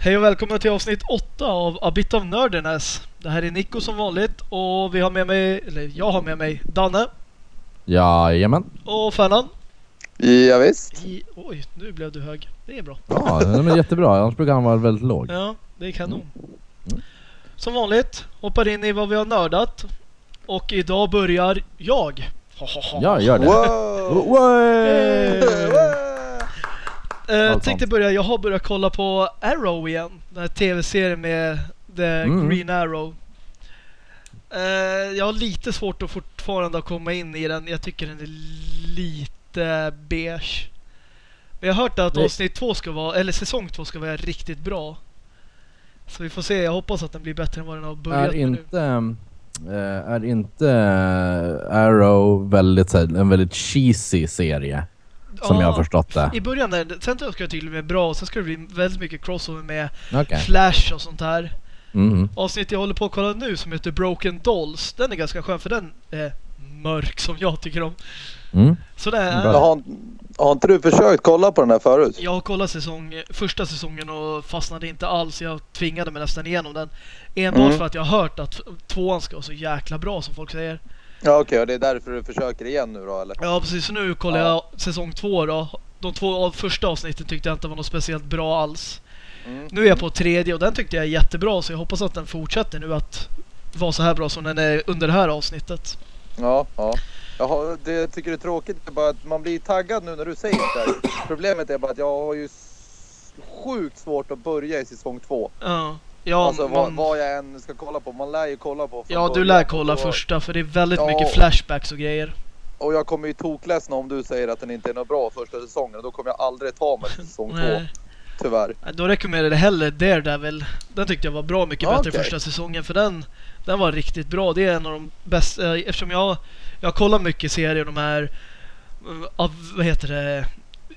Hej och välkomna till avsnitt 8 av A Bit of Nerdiness. Det här är Nico som vanligt och vi har med mig, eller jag har med mig Danne Jajamän. och Fernan. Ja, visst. I, oj, nu blev du hög. Det är bra. Ja, den är jättebra. Annars brukar han vara väldigt låg. Ja, det är kanon. Mm. Som vanligt, hoppar in i vad vi har nördat. Och idag börjar jag. Ja, gör det. Wow! Allt tänkte börja, jag har börjat kolla på Arrow igen. Den här tv-serien med The Mm. Green Arrow. Eh, jag har lite svårt att fortfarande att komma in i den. Jag tycker den är lite beige. Men jag har hört att Nej. avsnitt två ska vara, eller säsong två ska vara riktigt bra. Så vi får se, jag hoppas att den blir bättre än vad den har börjat Är med nu. inte, eh, är inte Arrow väldigt, en väldigt cheesy serie? Som Ja, jag har förstått det. I början där, sen ska det tydligen bli bra och sen ska det bli väldigt mycket crossover med Okej. Flash och sånt här. Mhm. Avsnitt jag håller på att kolla nu som heter Broken Dolls. Den är ganska skön för den är mörk som jag tycker om. Mm. Så det är, Har, har inte du försökt kolla på den här förut? jag har kollat säsong, första säsongen och fastnade inte alls. Jag tvingade mig nästan igenom den. Enbart Mm. för att jag har hört att tvåan ska vara så jäkla bra som folk säger. Ja, okej. och det är därför du försöker igen nu då, eller? Ja precis, nu kollar Ja. jag säsong två då. De två av första avsnitten tyckte jag inte var något speciellt bra alls. Mm. Nu är jag på tredje och den tyckte jag är jättebra så jag hoppas att den fortsätter nu att vara så här bra som den är under det här avsnittet. Ja, ja. Jag har, det tycker det är tråkigt är bara att man blir taggad nu när du säger det. Problemet är bara att jag har ju sjukt svårt att börja i säsong två. Ja, ja, alltså vad, man, vad jag än ska kolla på. Man lär ju kolla på ja du lär kolla och, första för det är väldigt Ja. mycket flashbacks och grejer. Och jag kommer ju tokledsna om du säger att den inte är något bra första säsongen. Då kommer jag aldrig ta mig till säsong två. Tyvärr. Då rekommenderar jag hellre Daredevil. Den tyckte jag var bra mycket bättre okej. första säsongen för den, den var riktigt bra. Det är en av de bästa, eh, eftersom jag, jag kollar mycket serier, de här, eh, av, vad heter det,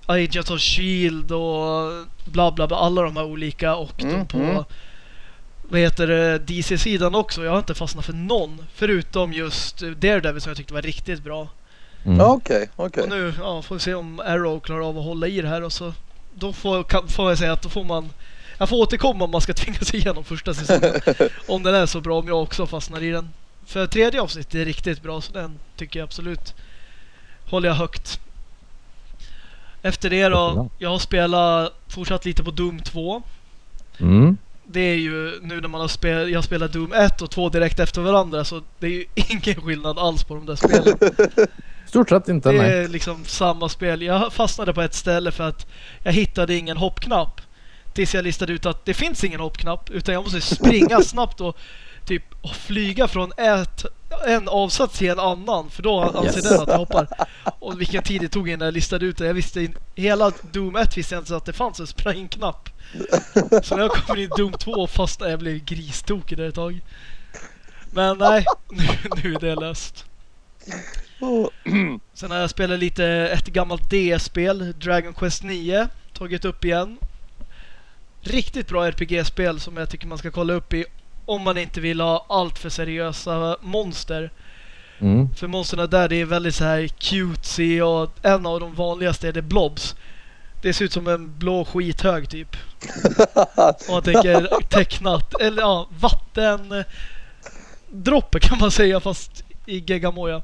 Agents of Shield och bla bla bla, alla de här olika och Mm, de på mm. Vad heter det, DC-sidan också. Jag har inte fastnat för någon förutom just Daredevil som jag tyckte var riktigt bra. Mm. Ja, okej, okej. Och nu ja, får vi se om Arrow klarar av att hålla i det här och så då får, kan, får jag säga att då får man jag får återkomma om man ska tvinga sig igenom första säsongen. om den är så bra, om jag också fastnar i den. För tredje avsnittet är riktigt bra så den tycker jag absolut håller jag högt. Efter det då, jag har spelat, fortsatt lite på Doom 2. Mm. Det är ju nu när man har spelat, jag spelar Doom 1 och 2 direkt efter varandra så det är ju ingen skillnad alls på de där spelen. Stort sett inte, Det nej. är liksom samma spel. Jag fastnade på ett ställe för att jag hittade ingen hoppknapp. Tills jag listade ut att det finns ingen hoppknapp. Utan jag måste springa snabbt och typ flyga från ett, en avsats till en annan. För då anser Yes. den att jag hoppar. Och vilken tid det tog innan jag listade ut det. Jag visste in, hela Doom 1 visste jag inte att det fanns en springknapp. Så när jag kommer in i Doom 2 fastnade jag blev gristokig där ett tag. Men nej, nu, nu är det löst. Sen har jag spelat lite ett gammalt DS-spel, Dragon Quest 9, tagit upp igen. Riktigt bra RPG-spel som jag tycker man ska kolla upp i om man inte vill ha allt för seriösa monster. Mm. För monsterna där det är väldigt så här cutesy och en av de vanligaste är det blobs. Det ser ut som en blå skithög typ. Om man tänker tecknat. Eller ja, vatten... eh, Droppe kan man säga fast i Gegamoja.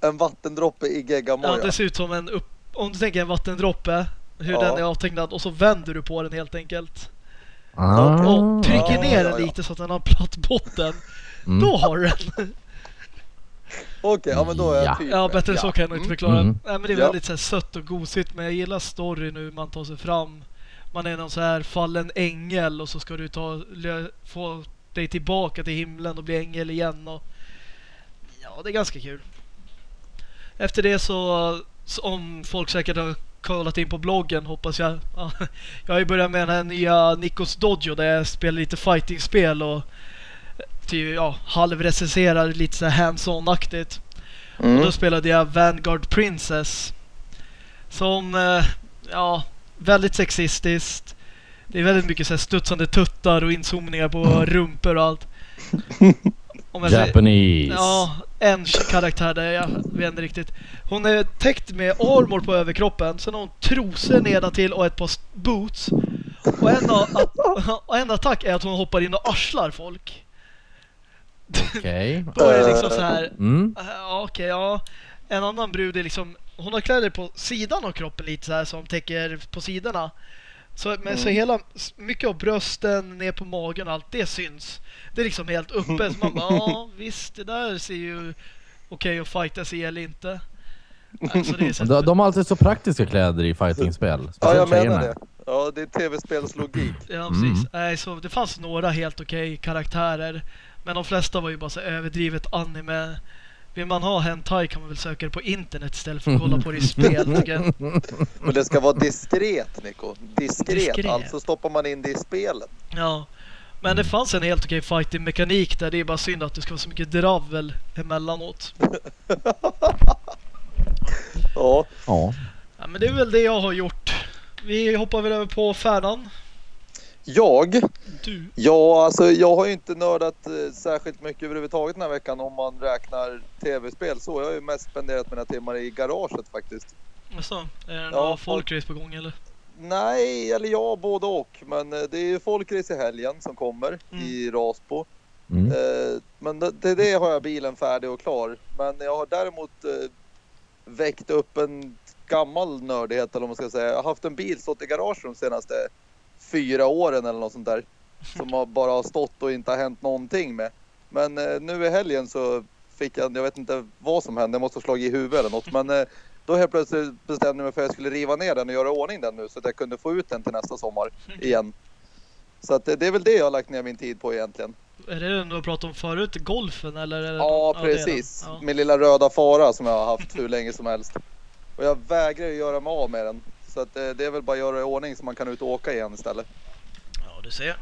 En vattendroppe i Ja, geggamoja. det ser ut som en upp... Om du tänker en vattendroppe, hur Ja. den är avtecknad och så vänder du på den helt enkelt. Ah. Och trycker ner ja, den ja. lite så att den har platt botten. Mm. Då har du den. Okej, ja men då är jag Ja. typ Ja, bättre så kan jag nog inte förklara. Mm. Nej, men det är Ja. väldigt så här, sött och gosigt. Men jag gillar story nu. Man tar sig fram. Man är någon så här fallen ängel och så ska du ta, få dig tillbaka till himlen och bli ängel igen. Och, ja, det är ganska kul. Efter det så, så om folk säkert har kollat in på bloggen hoppas jag. Ja, jag har ju börjat med den här nya Nikos Dojo där jag spelar lite fighting-spel och till, ja, halvrecenserar lite så hands-on-aktigt. Och Mm. då spelade jag Vanguard Princess. Som, eh, ja, väldigt sexistiskt. Det är väldigt mycket så här studsande tuttar och inzoomningar på rumpor och allt. Om jag säger- Japanese. Ja, en karaktär där jag vet inte riktigt. Hon är täckt med armor på överkroppen. Sen har hon trosor nedantill och ett par boots. Och en, att, en attack är att hon hoppar in och arslar folk. Okej. Då är det liksom så här. Mm. okej, ja. En annan brud är liksom, hon har kläder på sidan av kroppen lite så här som täcker på sidorna. Så, men så hela, mycket av brösten, ner på magen, allt det syns. Det är liksom helt uppe. Så man bara, ja visst, det där ser ju okej att fightas eller inte. Alltså, det är så De, de har alltid så praktiska kläder i fightingspel. Ja, jag menar tjejerna. det. Ja, det är tv-spelslogik. Ja, Mm. precis. Nej, så det fanns några helt okej karaktärer. Men de flesta var ju bara så överdrivet anime. Vill man ha hentai kan man väl söka det på internet istället för att kolla på det i spel tycker jag. Men det ska vara diskret Nico. Diskret. Diskret. Alltså stoppar man in det i spelet. Ja. Men det fanns en helt okej fighting-mekanik där. Det är bara synd att det ska vara så mycket dravel emellanåt. Ja, Ja. Ja, men det är väl det jag har gjort. Vi hoppar väl över på Färnan. Jag. Du. Ja, alltså jag har ju inte nördat eh, särskilt mycket överhuvudtaget den här veckan om man räknar tv-spel så. Jag har ju mest spenderat mina timmar i garaget faktiskt. Jaså, är det Ja, några folkrace på gång eller? Nej, eller ja, både och. Men eh, det är ju folkrace i helgen som kommer Mm. i Rasbo. Mm. Eh, Men det, det, det har jag bilen färdig och klar. Men jag har däremot eh, väckt upp en gammal nördighet eller vad man ska säga. Jag har haft en bil stått i garage de senaste fyra åren eller något sånt där. Som har bara har stått och inte har hänt någonting med. Men eh, nu i helgen så fick jag, jag vet inte vad som hände, jag måste ha slagit i huvudet eller något. Men eh, då helt plötsligt bestämde jag mig för att jag skulle riva ner den och göra ordning den nu så att jag kunde få ut den till nästa sommar igen. Så att det, det är väl det jag har lagt ner min tid på egentligen. Är det den du har pratat om förut? Golfen eller? är det Ja, precis. Ja. Min lilla röda fara som jag har haft hur länge som helst. Och jag vägrar ju göra mig av med den. Så att eh, det är väl bara att göra i ordning så man kan ut och åka igen istället. ja, du ser.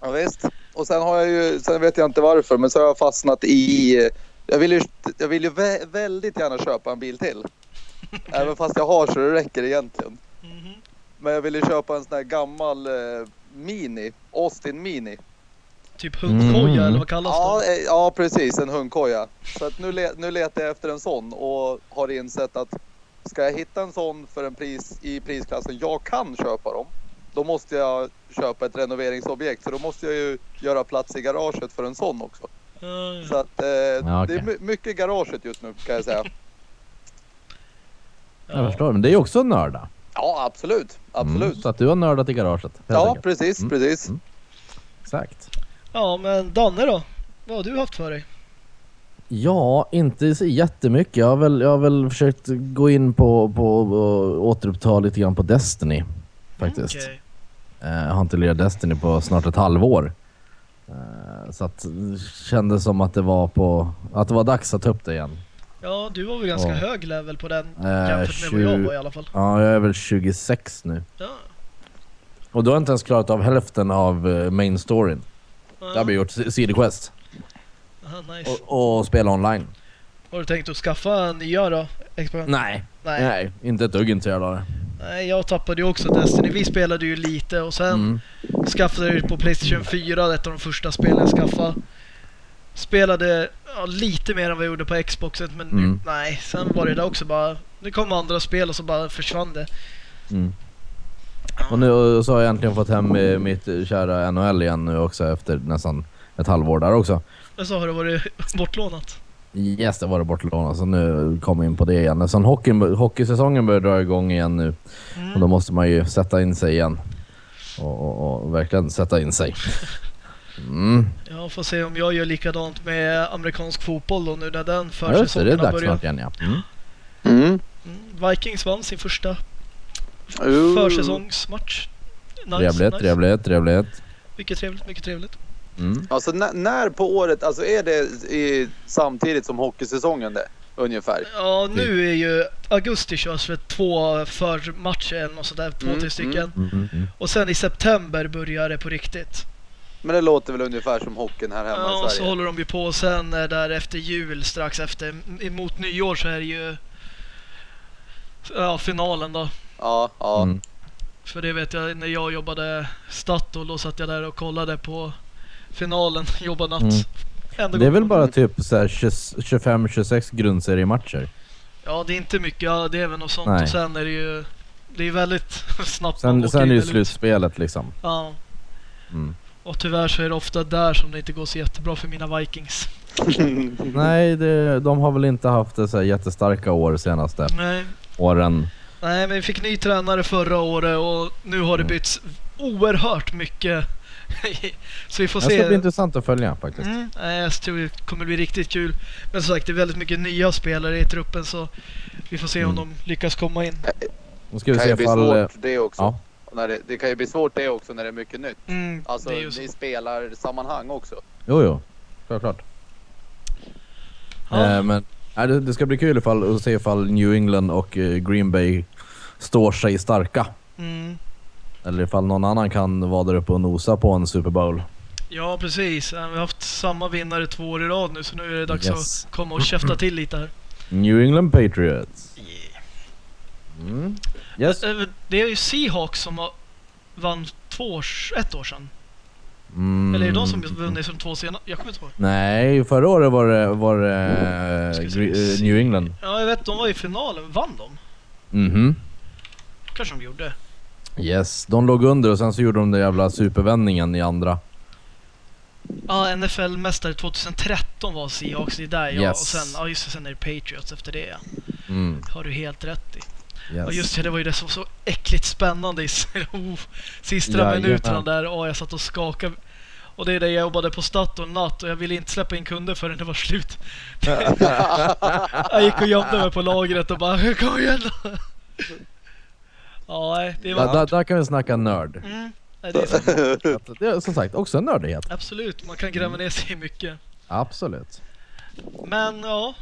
Ja, visst. Och sen har jag ju, sen vet jag inte varför, men så har jag fastnat i... Jag vill ju, jag vill ju vä- väldigt gärna köpa en bil till. Även fast jag har så det räcker egentligen. Mhm. Men jag vill ju köpa en sån här gammal eh, Mini, Austin Mini. Typ hundkoja Mm. eller vad kallas Ja, det? eh, ja precis, en hundkoja. Så att nu, le, nu letar jag efter en sån och har insett att ska jag hitta en sån för en pris i prisklassen jag kan köpa dem. Då måste jag köpa ett renoveringsobjekt så då måste jag ju göra plats i garaget för en sån också. Ja, Så att eh, Ja, okej. det är my- mycket i garaget just nu kan jag säga. Jag förstår, men det är ju också nörda. Ja absolut, absolut. Mm, så att du har nördat i garaget. Ja enkelt. precis, Mm. precis. Mm. Exakt. ja, men Danne då? Vad har du haft för dig? Ja, inte så jättemycket. Jag har väl, jag har väl försökt gå in på, på och återuppta lite grann på Destiny. Faktiskt. Eh, Jag har inte lirat Destiny på snart ett halvår. Eh, Så att det kändes som att det var på att det var dags att ta upp det igen. Ja, du var väl ganska Ja. hög level på den Eh, jämfört med vad jag 20 var i alla fall. Ja, jag är väl 26 nu. Ja. Och då har jag inte ens klarat av hälften av eh, main storyn. Ja. Det har vi gjort si- sidoquest. Aha, nice. Och, och spela online. Har du tänkt att skaffa nya då? Expansion? Nej, Nej. nej, inte ett dugg intresserad av det. Nej, jag tappade ju också Destiny. Vi spelade ju lite och sen Mm. skaffade jag på Playstation 4, ett av de första spelen jag skaffade. Spelade ja, lite mer än vad jag gjorde på Xboxet, men nu, Mm. nej. Sen var det där också bara... Det kom andra spel och så bara försvann det. Mm. Och nu så har jag äntligen fått hem eh, mitt kära NHL igen nu också efter nästan ett halvår där också. Och så har det varit bortlånat. Yes, det var det bortlånat så nu kommer jag in på det igen. Sen hockeyn, hockeysäsongen börjar dra igång igen nu Mm. och då måste man ju sätta in sig igen. Och, och, och verkligen sätta in sig. Mm. Jag får se om jag gör likadant med amerikansk fotboll då nu när den Ja, just det, försäsongen det är har dags börjat. snart igen ja. Mm. Mm. Mm. Vikings vann sin första Uh. försäsongsmatch. Nice, Trevligt, nice. trevligt, trevligt. Mycket trevligt, mycket trevligt. Mm. Alltså när, när på året, alltså är det i, samtidigt som hockeysäsongen det? Ungefär. Ja, nu är ju augusti körs för två förmatcher eller något sådär, två, Mm, tre stycken. Mm, mm, mm. Och sen i september börjar det på riktigt. Men det låter väl ungefär som hockeyn här hemma Ja, i och så Sverige. håller de ju på sen eh, där efter jul, strax efter, emot nyår så är det ju ja, finalen då. Ja, ja. Mm. För det vet jag när jag jobbade Statoil, då satt jag där och kollade på finalen, jobbade natt. Mm. Det är väl bara typ så här 25-26 grundseriematcher. Ja, det är inte mycket, ja, det är väl något sånt. Nej. Och sen är det ju det är väldigt snabbt Sen, sen är det ju slutspelet liksom. Ja, Mm. och tyvärr så är det ofta där som det inte går så jättebra för mina Vikings. Nej, det, de har väl inte haft det så här jättestarka år senaste Nej, åren. nej men vi fick ny tränare förra året och nu har det Mm. bytts oerhört mycket. så vi får Det ska se. bli intressant att följa faktiskt. Mm, nej, jag tror det kommer bli riktigt kul. Men som sagt, det är väldigt mycket nya spelare i truppen så vi får se om Mm. de lyckas komma in. Ska vi kan se ju bli ifall... eh, svårt det också. Ja. När det, det kan ju bli svårt det också när det är mycket nytt. Mm, Alltså det är ju så. ni spelar sammanhang också. Jo, jo. Självklart. Ja. Eh, men nej, det, det ska bli kul ifall, att se ifall New England och eh, Green Bay står sig starka. Mm. Eller ifall någon annan kan vara där uppe och nosa på en Super Bowl. Ja, precis. Vi har haft samma vinnare två år i rad nu så nu är det dags Yes. att komma och käfta till lite här. New England Patriots. Mm. Yes. Det är ju Seahawks som har vann två års, ett år sedan. Mm. Eller är det de som vunnit som två senare? Jag kommer inte ihåg. Nej, förra året var det, var det Ska eh, eh, New England. Ja, jag vet. De var i finalen. Vann de? Mhm. Kanske de gjorde. Yes, de låg under och sen så gjorde de den jävla supervändningen i andra. Ja, NFL-mästare 2013 var Seahawks. Det är där jag... Yes. Och sen, ja just det, sen är det Patriots efter det. ja. Mm. Har du helt rätt i. Yes. Ja just det, det var ju det som var så äckligt spännande i oh, sista Jajamän. minuterna där. Och jag satt och skakade. Och det är det jag jobbade på Statoil natt och jag ville inte släppa in kunder förrän det var slut. jag gick och gömde mig på lagret och bara kom igen då. Ja, det var... där, där kan vi snacka nörd. Mm, nej, det är så, Att Det är som sagt också en nördighet. absolut, man kan gräva ner sig i mycket. Absolut. Men ja,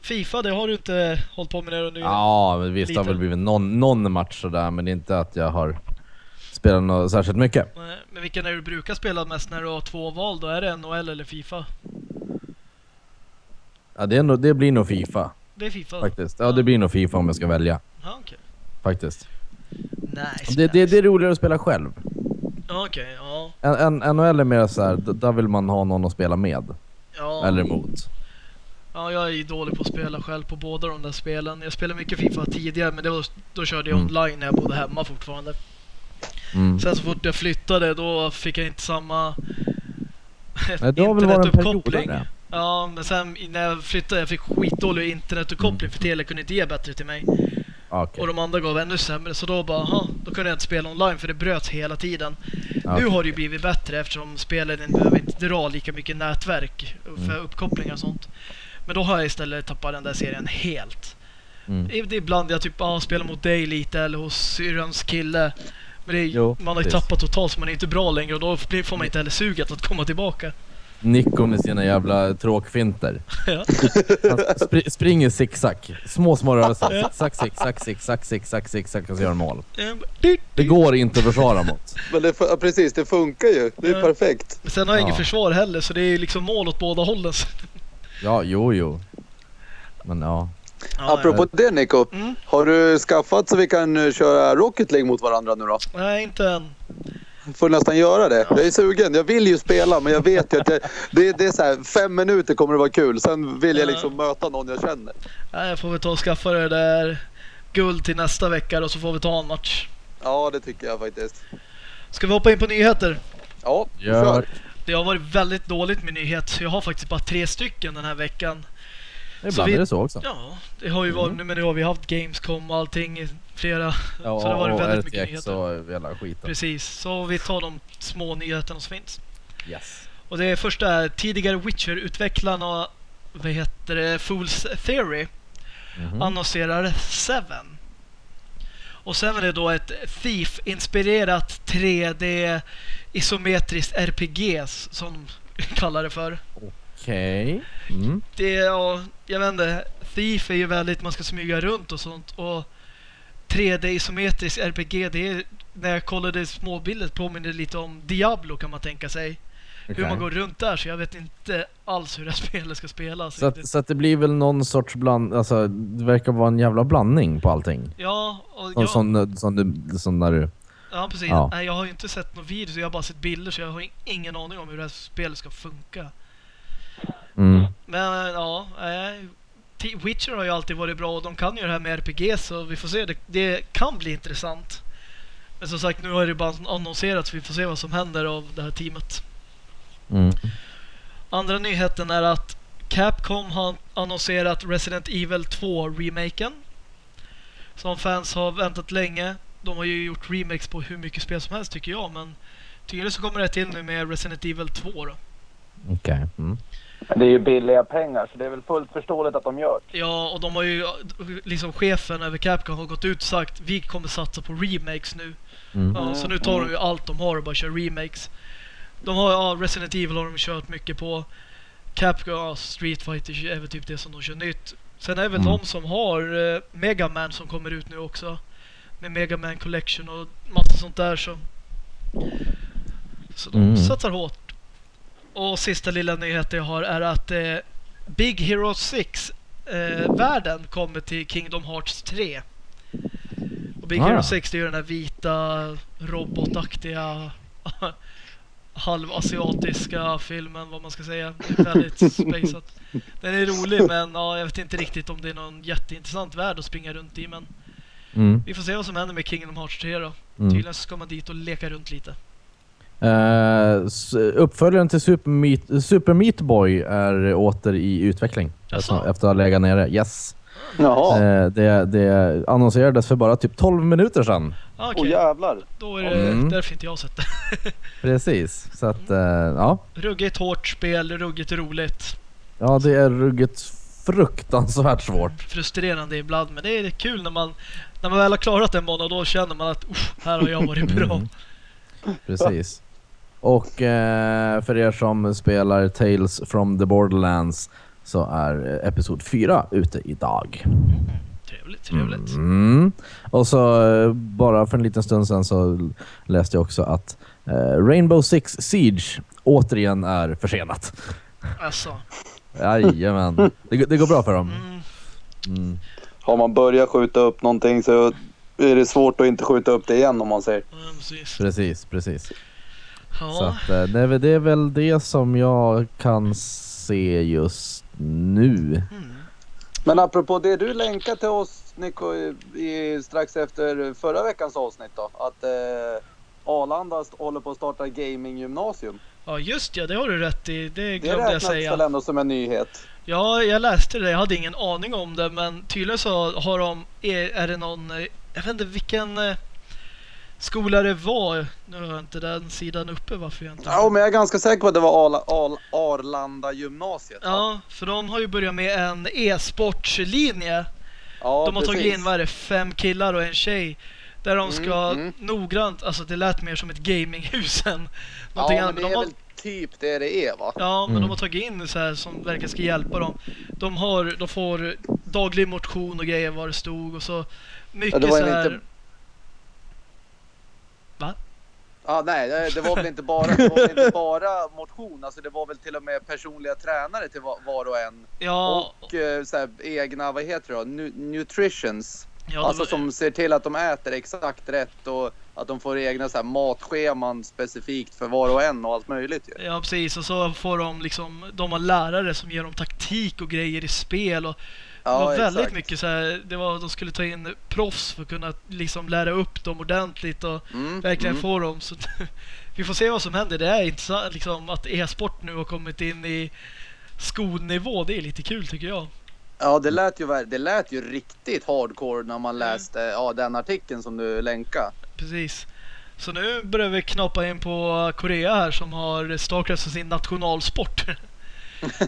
Fifa det har du inte hållit på med när du nu Ja, men visst det har väl blivit någon, någon match sådär, men det är inte att jag har spelat något särskilt mycket. Nej, Men vilken är du brukar spela mest när du har två val då? Är det NHL eller Fifa? Ja, det, är nog, det blir nog Fifa Det är Fifa? faktiskt. Ja, det blir nog Fifa om jag ska välja. Ja, okej. Faktiskt. Nice, Det, det, det är roligare att spela själv. Okej, ja. En, en, NHL är mer såhär, där vill man ha någon att spela med. Ja. Eller emot. ja, jag är ju dålig på att spela själv på båda de där spelen. Jag spelade mycket Fifa tidigare men det var, då körde jag Mm. online när jag bodde hemma fortfarande. Mm. Sen så fort jag flyttade då fick jag inte samma Nej, det har väl varit en period internetuppkoppling. där. Ja, men sen när jag flyttade jag fick skitdålig internetuppkoppling för Telia kunde inte ge bättre till mig. Okej. Och de andra gav ännu sämre så då bara, aha, då kunde jag inte spela online för det bröts hela tiden. Nu Okej. har det ju blivit bättre eftersom spelen behöver inte dra lika mycket nätverk för Mm. uppkopplingar och sånt. Men då har jag istället tappat den där serien helt. Mm. Ibland jag typ ah, spelar mot dig lite eller hos syrrans kille. Men är, Jo, man har ju tappat totalt så man är inte bra längre och då får man inte heller suget att komma tillbaka. Nico med sina jävla tråkfinter. Ja. Han spr springer zigzag. Små, små rörelser. Zigzag, zigzag, zigzag, zigzag, zigzag och så gör mål. Det går inte att försvara mot. Men det, ja, precis, det funkar ju. Det är Ja. perfekt. Men Sen har jag Ja. inget försvar heller så det är liksom mål åt båda hållen. Ja, jo, jo. Men ja. Ja, Apropå det Nico. Mm. Har du skaffat så vi kan eh, köra Rocket League mot varandra nu då? ja. Nej, inte än. Får nästan göra det. Jag är sugen. Jag vill ju spela men jag vet ju att jag, det, det är så här, fem minuter kommer det vara kul. Sen vill jag Ja. liksom möta någon jag känner. Nej, jag får väl ta och skaffa det där guld till nästa vecka och så får vi ta en match. Ja, det tycker jag faktiskt. Ska vi hoppa in på nyheter? Ja, Gör. kör. Det har varit väldigt dåligt med nyheter. Jag har faktiskt bara tre stycken den här veckan. Ibland vi- är det så också. Ja, det har ju Mm. varit, nu men det har vi haft Gamescom och allting i flera. Ja, så det har varit väldigt mycket RTX nyheter. och hela skiten. Precis, så vi tar de små nyheterna som finns. Yes. Och det första är tidigare Witcher-utvecklarna, vad heter det, Fools Theory, Mhm. annonserar Seven. Och Seven är då ett Thief-inspirerat 3D isometriskt RPG som de kallar det för. Okej. Mm. Det är, ja, jag vet inte, Thief är ju väldigt, man ska smyga runt och sånt och 3D isometrisk RPG, det är, när jag kollade småbilder påminner det lite om Diablo kan man tänka sig. Hur Okej. man går runt där så jag vet inte alls hur det här spelet ska spelas. Så att, så att det blir väl någon sorts bland... Alltså, det verkar vara en jävla blandning på allting. Ja, och jag, som, som, du- som när du... ja, precis. ja. Nej, jag har ju inte sett någon video jag har bara sett bilder så jag har ingen aning om hur det här spelet ska funka. Men ja, nej, T- Witcher har ju alltid varit bra och de kan ju det här med RPG så vi får se. Det, det kan bli intressant. Men som sagt, nu har det bara annonserats så vi får se vad som händer av det här teamet. Mm. Andra nyheten är att Capcom har annonserat Resident Evil 2-remaken. Som fans har väntat länge. De har ju gjort remakes på hur mycket spel som helst tycker jag, men tydligen så kommer det till nu med Resident Evil 2 då. Okej. Mm. Men det är ju billiga pengar så det är väl fullt förståeligt att de gör det. Ja, och de har ju liksom chefen över Capcom har gått ut och sagt vi kommer satsa på remakes nu. Mm. Ja, så nu tar de ju allt de har och bara kör remakes. De har, ja, Resident Evil har de kört mycket på. Capcom, ja, Street Fighter är väl typ det som de kör nytt. Sen är väl Mm. de som har eh, Mega Man som kommer ut nu också. Med Mega Man Collection och massa sånt där så. Så de Mm. satsar hårt. Och sista lilla nyheten jag har är att eh, Big Hero 6 eh, kommer till Kingdom Hearts 3. Och Big Ah. Hero 6 det är ju den där vita robotaktiga halvasiatiska filmen vad man ska säga. Det är väldigt spaceat. Den är rolig men ja, jag vet inte riktigt om det är någon jätteintressant värld att springa runt i men Mm. vi får se vad som händer med Kingdom Hearts 3 då. Mm. Tydligen så ska man dit och leka runt lite. S- uppföljaren till Super Meat, Super Meat Boy är åter i utveckling. Jaså? Efter, att ha legat nere. Yes. Jaha. Eh, det, det annonserades för bara typ 12 minuter sedan. Ah, Åh Okej, jävlar. då är det Mm. därför inte jag sett det. Precis. Så att, eh, ja. Ruggigt hårt spel, ruggigt roligt. Ja, det är ruggigt fruktansvärt svårt. Frustrerande ibland men det är kul när man när man väl har klarat en bana då känner man att "Uff, här har jag varit bra. Mm. Precis. Och eh, för er som spelar Tales from the Borderlands så är eh, Episod 4 ute idag. Trevligt, trevligt. Mm. Och så eh, bara för en liten stund sedan så läste jag också att eh, Rainbow Six Siege återigen är försenat. Alltså, Jajamän. Det, går- det går bra för dem. mm, Mm. Har man börjat skjuta upp någonting så är det svårt att inte skjuta upp det igen om man säger. ja, precis. Precis, precis. Så Ja, att, eh, det, är väl- det är väl det som jag kan se just nu. mm. Men apropå det du länkade till oss Nico i, i, strax efter förra veckans avsnitt då. Att eh, Arlanda håller på att starta gaminggymnasium. ja just ja, det har du rätt i. Det Det glömde jag räknas väl säga. ändå som en nyhet. Ja, jag läste det. Jag hade ingen aning om det, men tydligen så har de... Är, är det någon... eh, Jag vet inte vilken skola det var. Nu har jag inte den sidan uppe varför jag inte... Ja, men jag är ganska säker på att det var Arla, Arla, Arlanda gymnasiet. va? Ja, för de har ju börjat med en e-sportslinje. ja de har tagit precis. in, vad är det, fem killar och en tjej. Där de ska Mm, mm. noggrant, alltså det lät mer som ett gaminghus än Ja, någonting men annat. det de är har, väl typ det det är va? Ja, men Mm. de har tagit in så här som verkar ska hjälpa dem. De, har, de får daglig motion och grejer vad det stod och så mycket det var så här... inte- Ja, nej, det- var väl inte bara, det var väl inte bara motion. Alltså det var väl till och med personliga tränare till va- var och en. Ja, Och eh, så här, egna, vad heter det? Nu, nutritions. ja, alltså var, som ser till att de äter exakt rätt och att de får egna så här, matscheman specifikt för var och en och allt möjligt ju. ja, precis. Och så får de liksom, de har lärare som ger dem taktik och grejer i spel och det Ja, var väldigt exakt. mycket så här, det var, de skulle ta in proffs för att kunna liksom lära upp dem ordentligt och Mm, verkligen mm. få dem. Så vi får se vad som händer. Det är intressant liksom, att e-sport nu har kommit in i skolnivå. Det är lite kul tycker jag. Ja, det lät, ju, det lät ju riktigt hardcore när man läste ja, den artikeln som du länkade. Precis. Så nu börjar vi knappa in på Korea här som har Starcraft som sin nationalsport.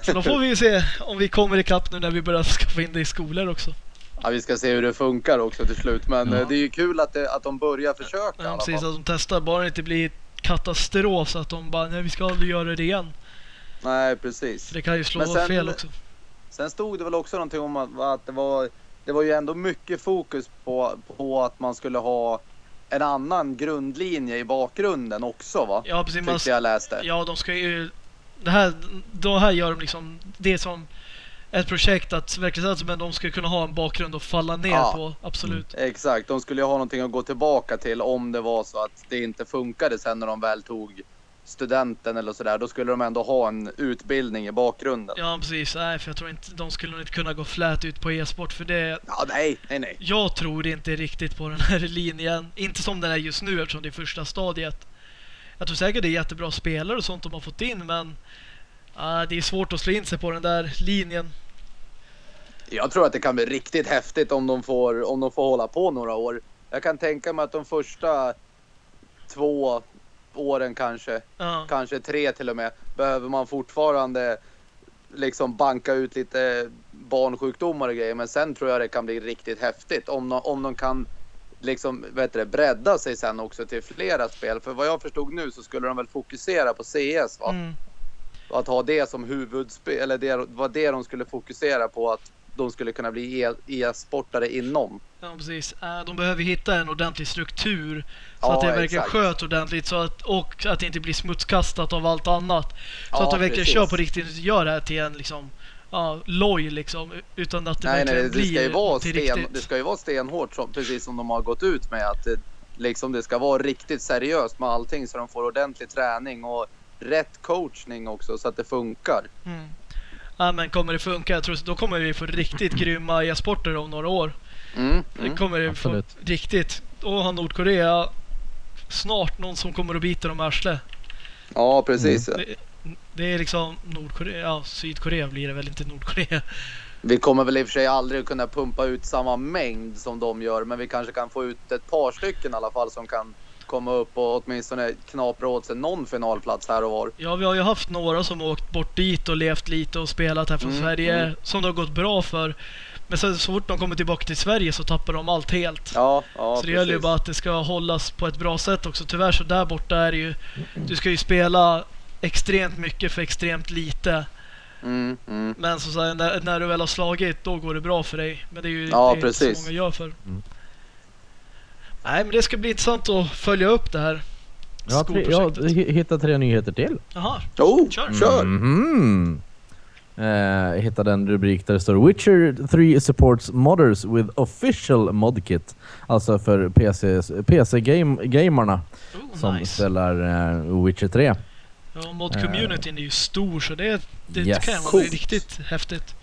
Så då får vi ju se om vi kommer ikapp nu när vi börjar skaffa in det i skolor också. Ja, vi ska se hur det funkar också till slut. Men Ja. eh, det är ju kul att, det, att de börjar försöka Ja, precis, att de testar. Bara det inte blir katastrof så att de bara nej vi ska aldrig göra det igen. Nej, precis. För det kan ju slå sen- fel också. Sen stod det väl också någonting om att, att det var det var ju ändå mycket fokus på, på att man skulle ha en annan grundlinje i bakgrunden också va? Ja precis. Man, Tyckte jag läste. ja de ska ju... Det här, då här gör de liksom det som ett projekt att verkligen men de ska kunna ha en bakgrund att falla ner Ja. på. Absolut. Exakt, de skulle ju ha någonting att gå tillbaka till om det var så att det inte funkade sen när de väl tog studenten eller sådär, då skulle de ändå ha en utbildning i bakgrunden. Ja, precis. Nej, för jag tror inte de skulle inte kunna gå flät ut på e-sport för det. Ja, nej, nej, nej. Jag tror inte riktigt på den här linjen. Inte som den är just nu eftersom det är första stadiet. Jag tror säkert det är jättebra spelare och sånt de har fått in, men ah, det är svårt att slå in sig på den där linjen. Jag tror att det kan bli riktigt häftigt om de får, om de får hålla på några år. Jag kan tänka mig att de första två åren kanske, Ja, kanske tre till och med, behöver man fortfarande liksom banka ut lite barnsjukdomar och grejer. Men sen tror jag det kan bli riktigt häftigt om de, om de kan liksom, vet det, bredda sig sen också till flera spel. För vad jag förstod nu så skulle de väl fokusera på CS va? mm. Att ha det som huvudspel, eller det var det de skulle fokusera på att de skulle kunna bli e- e-sportare inom. ja precis. Eh, De behöver hitta en ordentlig struktur så Ja, att det verkligen exakt. sköts ordentligt så att, och att det inte blir smutskastat av allt annat. Så Ja, att de verkligen precis. kör på riktigt och gör det här till en liksom, ja, loj liksom. Utan att det Nej, nej, det, blir ska ju vara sten, riktigt. det ska ju vara stenhårt som, precis som de har gått ut med att det, liksom det ska vara riktigt seriöst med allting så de får ordentlig träning och rätt coachning också så att det funkar. Mm. Ja, men kommer det funka, jag tror, då kommer vi få riktigt grymma e-sporter om några år. Mm, Det mm. kommer det få Absolut. riktigt. Då har Nordkorea snart någon som kommer att bita dem i arslet. Ja, precis. Det, det är liksom Nordkorea, ja Sydkorea blir det väl inte Nordkorea. Vi kommer väl i och för sig aldrig kunna pumpa ut samma mängd som de gör, men vi kanske kan få ut ett par stycken i alla fall som kan komma upp och åtminstone knapra åt sig någon finalplats här och var. Ja, vi har ju haft några som åkt bort dit och levt lite och spelat här från Mm, Sverige mm. som det har gått bra för. Men sen så fort de kommer tillbaka till Sverige så tappar de allt helt. Ja, ja så det gäller ju bara att det ska hållas på ett bra sätt också. Tyvärr så där borta är det ju, du ska ju spela extremt mycket för extremt lite. Mm, mm. Men så säga, när, när du väl har slagit, då går det bra för dig. Men det är ju Ja, det är inte precis. så många gör för. Mm. Nej, men det ska bli intressant att följa upp det här Jag har tre, jag har hittat tre nyheter till. Jaha, Oh, Kör. kör! Mhm. Eh, jag hittade en rubrik där det står Witcher 3 supports modders with official modkit. Alltså för PC-gamarna oh, som nice. spelar eh, Witcher 3. Ja, mod-communityn är ju stor så det, det Yes. kan vara Coolt. riktigt häftigt.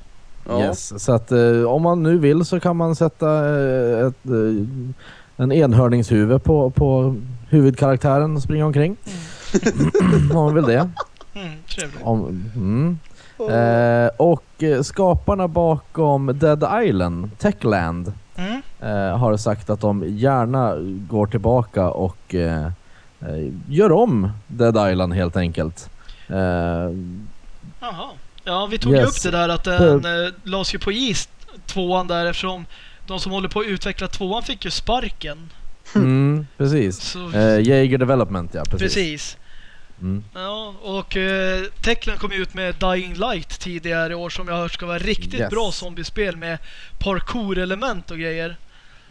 Ja. Yes. Så att eh, om man nu vill så kan man sätta eh, ett, eh, en enhörningshuvud på, på huvudkaraktären och springa omkring. om man vill det. Mm, trevligt. Om, mm. eh, och eh, skaparna bakom Dead Island, Techland, Mm. eh, har sagt att de gärna går tillbaka och gör om Dead Island helt enkelt. Eh, Jaha. Ja, vi tog Yes. upp det där att den eh, lades ju på is, tvåan där, eftersom de som håller på att utveckla tvåan fick ju sparken. mm, precis. Så, Eh, Jaeger Development, ja precis. precis. Mm. Ja, och eh, Techland kom ut med Dying Light tidigare i år som jag har hört ska vara riktigt Yes. bra zombiespel med parkour-element och grejer.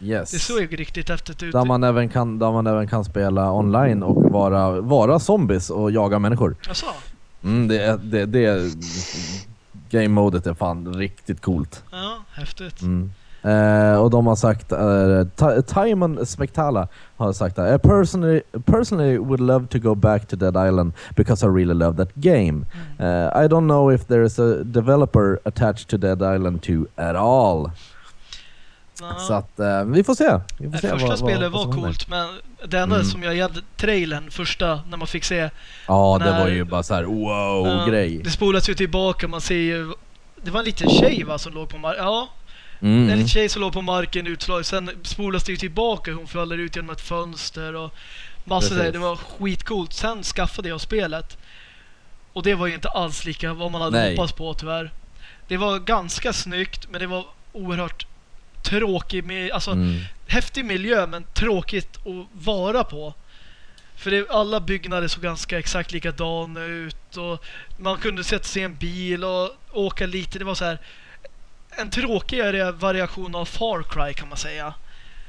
Yes. Det såg riktigt häftigt ut. Där man, även kan, där man även kan spela online och vara, vara zombies och jaga människor. Jaså? Mm, det, är- det, det game-modet är fan riktigt coolt. Ja, häftigt. Mm. Eh, och de har sagt, uh, Timon Spectala har sagt att personally, personally would love to go back to Dead Island because I really love that game. Mm. Uh, I don't know if there is a developer attached to Dead Island 2 at all. Så att eh, vi får se. Vi får Det se första vad- spelet vad var coolt, men det enda Mm. som jag gillade, trailern, första, när man fick se. Ja, det när- var ju bara så här wow Ja, grej. Det spolas ju tillbaka, man ser ju... Det var en liten tjej va, som låg på marken. Ja, Mm. en liten tjej som låg på marken utslagen. Sen spolas det ju tillbaka, hon faller ut genom ett fönster och massor där. Det var skitcoolt. Sen skaffade jag spelet. Och det var ju inte alls lika vad man hade Nej. hoppats på tyvärr. Det var ganska snyggt, men det var oerhört tråkigt med, alltså Mm. häftig miljö men tråkigt att vara på. För det, alla byggnader såg ganska exakt likadana ut och man kunde sätta sig i en bil och åka lite. Det var så här en tråkigare variation av Far Cry kan man säga.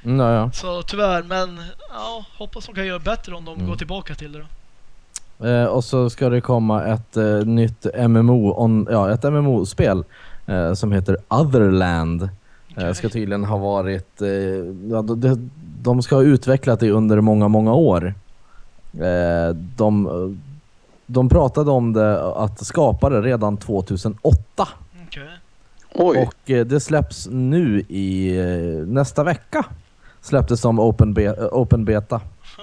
Mm, ja. Så tyvärr, men ja, hoppas de kan göra bättre om de Mm. går tillbaka till det då. Eh, och så ska det komma ett eh, nytt MMO, on, ja, ett MMO-spel eh, som heter Otherland. Eh, Okej. ska tydligen ha varit, eh, ja, de, ska ha utvecklat det under många, många år. Eh, de, de pratade om det att skapa det redan 2008. Okej. Oj. Och det släpps nu i nästa vecka. Släpptes som open, be open beta.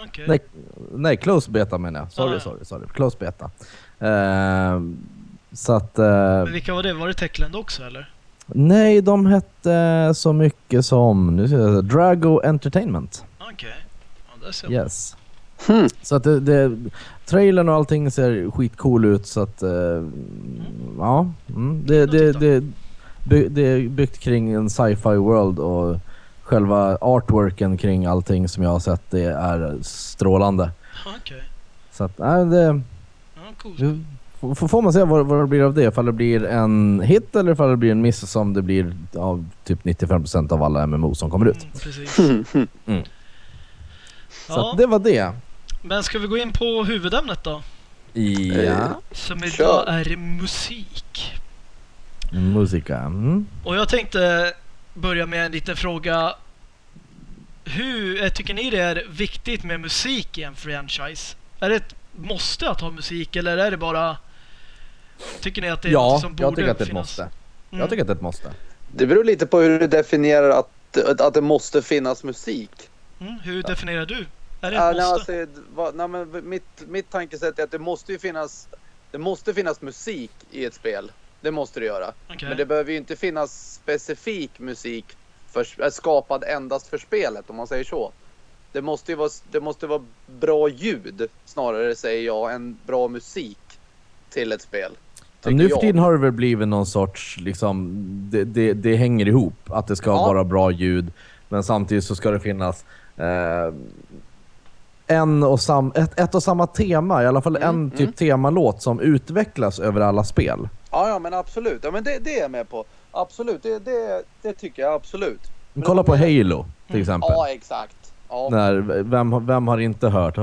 Okej. Nej, nej, close beta menar jag. Sorry, Ah, ja. sorry, sorry. Close beta. Eh, så att... eh, Men vilka var det? Var det Techland också eller? Nej, de hette så mycket som nu ska jag säga, Drago Entertainment. Okej. Ja, där ser man. Yes. Hmm. Så att det, det, trailern och allting ser skitcool ut så att... eh, ja. Mm, det, det, det, by, det är byggt kring en sci-fi world och själva artworken kring allting som jag har sett det är strålande. Okej. Så att, nej, det... Ja, coolt. Får- får man se vad, vad det blir av det. Ifall det blir en hit eller ifall det blir en miss som det blir av typ 95% av alla MMO som kommer ut. Mm, precis. Mm. Så Ja, det var det. men ska vi gå in på huvudämnet då? Ja. Som idag Kör. är musik. Musika. Mm. Och jag tänkte börja med en liten fråga. Hur eh, tycker ni det är viktigt med musik i en franchise? Är det ett måste att ha musik eller är det bara... Tycker ni att det är Ja, något som borde jag tycker att det finnas? måste. Mm. Jag tycker att det är ett måste. Det beror lite på hur du definierar att, att det måste finnas musik. Mm, hur definierar du? Är det ett nej, måste? alltså, vad, nej, men mitt, mitt tankesätt är att det måste ju finnas det måste finnas musik i ett spel. Det måste det göra. Okej. Men det behöver ju inte finnas specifik musik för, är skapad endast för spelet om man säger så. Det måste ju vara, det måste vara bra ljud snarare säger jag än bra musik till ett spel. Men nu för tiden har det väl blivit någon sorts, liksom, det, det, det hänger ihop. Att det ska Ja. vara bra ljud, men samtidigt så ska det finnas eh, en och sam, ett, ett och samma tema, i alla fall Mm, en mm. typ temalåt som utvecklas över alla spel. Ja, ja men absolut. Ja, men det, det är jag med på. Absolut, det, det, det tycker jag absolut. Men Kolla på Halo till Mm. exempel. Ja, exakt. Ja. När, vem, har- vem har inte hört?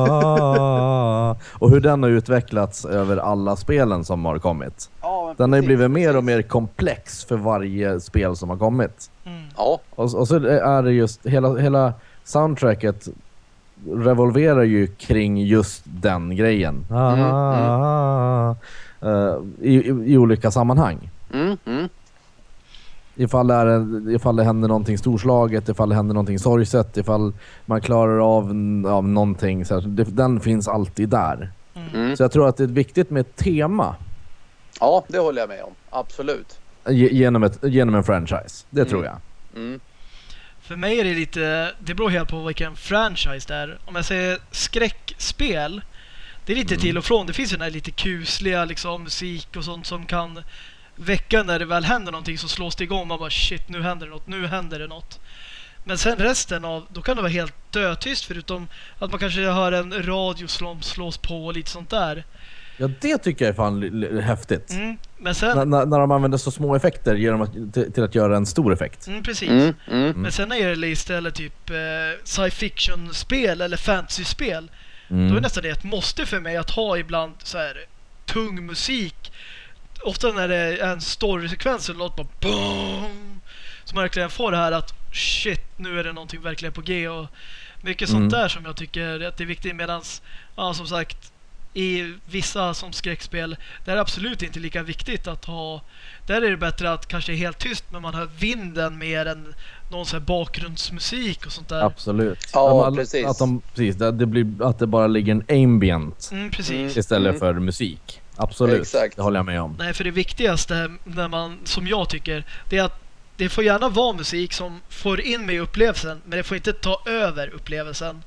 Ah, och hur den har utvecklats över alla spelen som har kommit. Ja, men Den har ju precis, blivit mer och mer komplex för varje spel som har kommit. Mm. Ja, Och, och så är det just, hela, hela soundtracket revolverar ju kring just den grejen. Mm, Ah, eh, i, i, I olika sammanhang. mm, mm. Ifall det, är, ifall det händer någonting storslaget, ifall det händer någonting sorgset, ifall man klarar av, av någonting. Så här, det, den finns alltid där. Mm. Så jag tror att det är viktigt med ett tema ja, det håller jag med om. Absolut. ge- genom, ett, genom en franchise. Det tror Mm. jag. Mm. För mig är det lite, det beror helt på vilken franchise det är. Om jag säger skräckspel, det är lite Mm. till och från. Det finns ju den här lite kusliga liksom, musik och sånt som kan väcka när det väl händer någonting så slås det igång. Man bara shit, nu händer det något, nu händer det något. Men sen resten av, då kan det vara helt dötyst förutom att man kanske hör en radio som slås på och lite sånt där. Ja, det tycker jag är fan häftigt. Mm. Men sen, När, de använder så små effekter genom att, till, till att göra en stor effekt. mm, precis. Mm. Mm. Men sen när det istället typ eh, sci fiction-spel eller fantasy-spel Då är Mm. nästan det ett måste för mig att ha ibland så här tung musik. Ofta när det är en storysekvens så låter bara boom. Så man verkligen får det här att shit, nu är det någonting verkligen på G och mycket sånt Mm. där som jag tycker att det är viktigt medans, ja som sagt i vissa som skräckspel, där är det absolut inte lika viktigt att ha där är det bättre att kanske är helt tyst men man hör vinden mer än någon sån här bakgrundsmusik och sånt där. Absolut. Ja, Att- precis. Att, de, precis det, det blir, att det bara ligger en ambient Mm, precis. Mm. istället för musik. Absolut, Exakt. det håller jag med om. Nej, för det viktigaste när man, som jag tycker, det är att det får gärna vara musik som får in mig i upplevelsen, men det får inte ta över upplevelsen.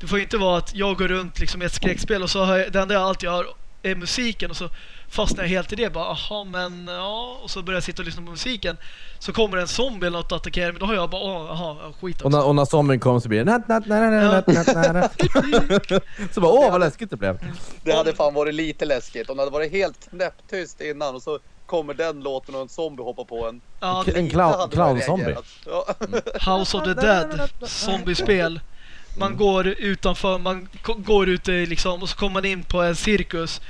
Det får inte vara att jag går runt liksom i ett skräckspel och så har jag, det enda jag alltid har är musiken och så fastnar jag helt i det. Bara, aha, men ja. Och så börjar jag sitta och lyssna på musiken. Så kommer en zombie eller något och attackerar mig. Då har jag bara, åh, aha, skit Och också. när, och när zombien kommer så blir det nat, nat, nat, nat, nat, nat, nat. Så bara, åh vad läskigt det blev. Det hade fan varit lite läskigt om det hade varit helt knäpptyst innan och så kommer den låten och en zombie hoppar på en. Ja, En clown- clown-zombie. Ja. House of the Dead, zombiespel. Man går utanför, man går ute liksom och så kommer man in på en cirkus.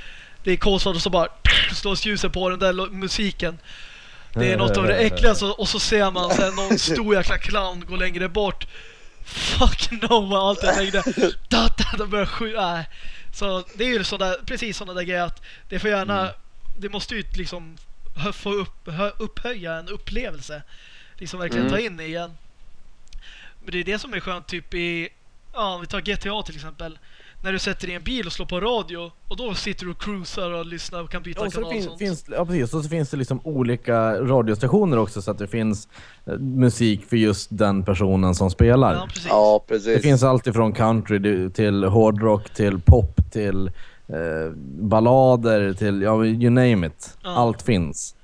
Det är kolsvart och så bara slås ljuset på den där musiken. Det är något av det äckligaste och så ser man sen någon stor jäkla clown gå längre bort. Fuck no, vad allt jag tänkte. Da, da, da börjar skjuta. Nej. Så det är ju sådär, precis sådana där grejer att det får gärna, Mm. det måste ju liksom få upp, hö, upphöja en upplevelse. Liksom verkligen Mm. ta in det igen. Men det är det som är skönt typ i, ja vi tar GTA till exempel. När du sätter dig i en bil och slår på radio och då sitter du och cruisar och lyssnar och kan byta Ja, och så kanal och sånt. finns, ja precis, och så finns det liksom olika radiostationer också så att det finns eh, musik för just den personen som spelar. Ja, precis. Ja, precis. Det finns allt ifrån country till hårdrock till pop till eh, ballader till, ja you name it. Ja. Allt finns.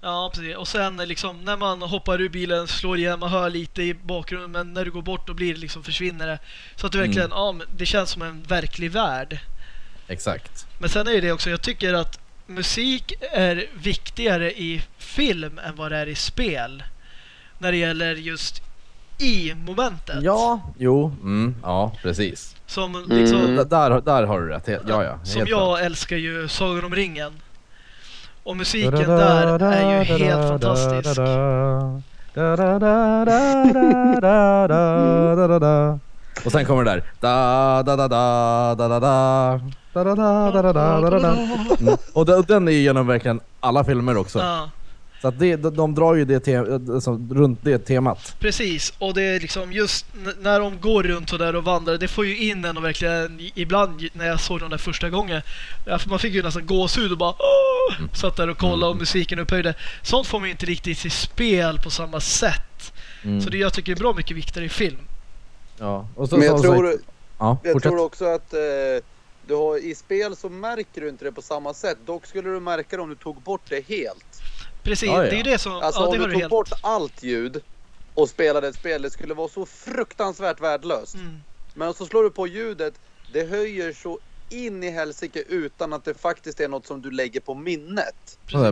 Ja, precis. Och sen liksom när man hoppar ur bilen, slår igen, man hör lite i bakgrunden men när du går bort då blir det liksom försvinner det. Så att du Mm. verkligen, ja, men det känns som en verklig värld. Exakt. Men sen är det det också, jag tycker att musik är viktigare i film än vad det är i spel. När det gäller just i momentet. Ja, jo, mm, ja precis. Som liksom, Mm. Där, där har du rätt. Ja, ja. som jag älskar ju Sagan om ringen. Och musiken där är ju helt fantastisk. Och sen kommer det där. Da, da, da, da, da, da, da. Da, da, da, da, da, da, da. Mm. Och den, är ju genom verkligen alla filmer också. Ja, Så att det, de, de drar ju det alltså, runt det temat. precis. Och det är liksom just när de går runt och där och vandrar, det får ju in en och verkligen ibland när jag såg den där första gången, ja, för man fick ju nästan gåshud och bara Åh! satt där och kollade och musiken upphöjde. Sånt får man ju inte riktigt i spel på samma sätt. Mm. Så det jag tycker är bra mycket viktigare i film. Ja. Och så, Men jag som tror, sagt- ja, jag tror också att eh, du har, i spel så märker du inte det på samma sätt. Dock skulle du märka det om du tog bort det helt. Precis, Ja, ja. det är ju det som... Alltså ja, om det du var tog helt... bort allt ljud och spelade ett spel, det skulle vara så fruktansvärt värdelöst. Mm. Men så slår du på ljudet, det höjer så in i helsike utan att det faktiskt är något som du lägger på minnet.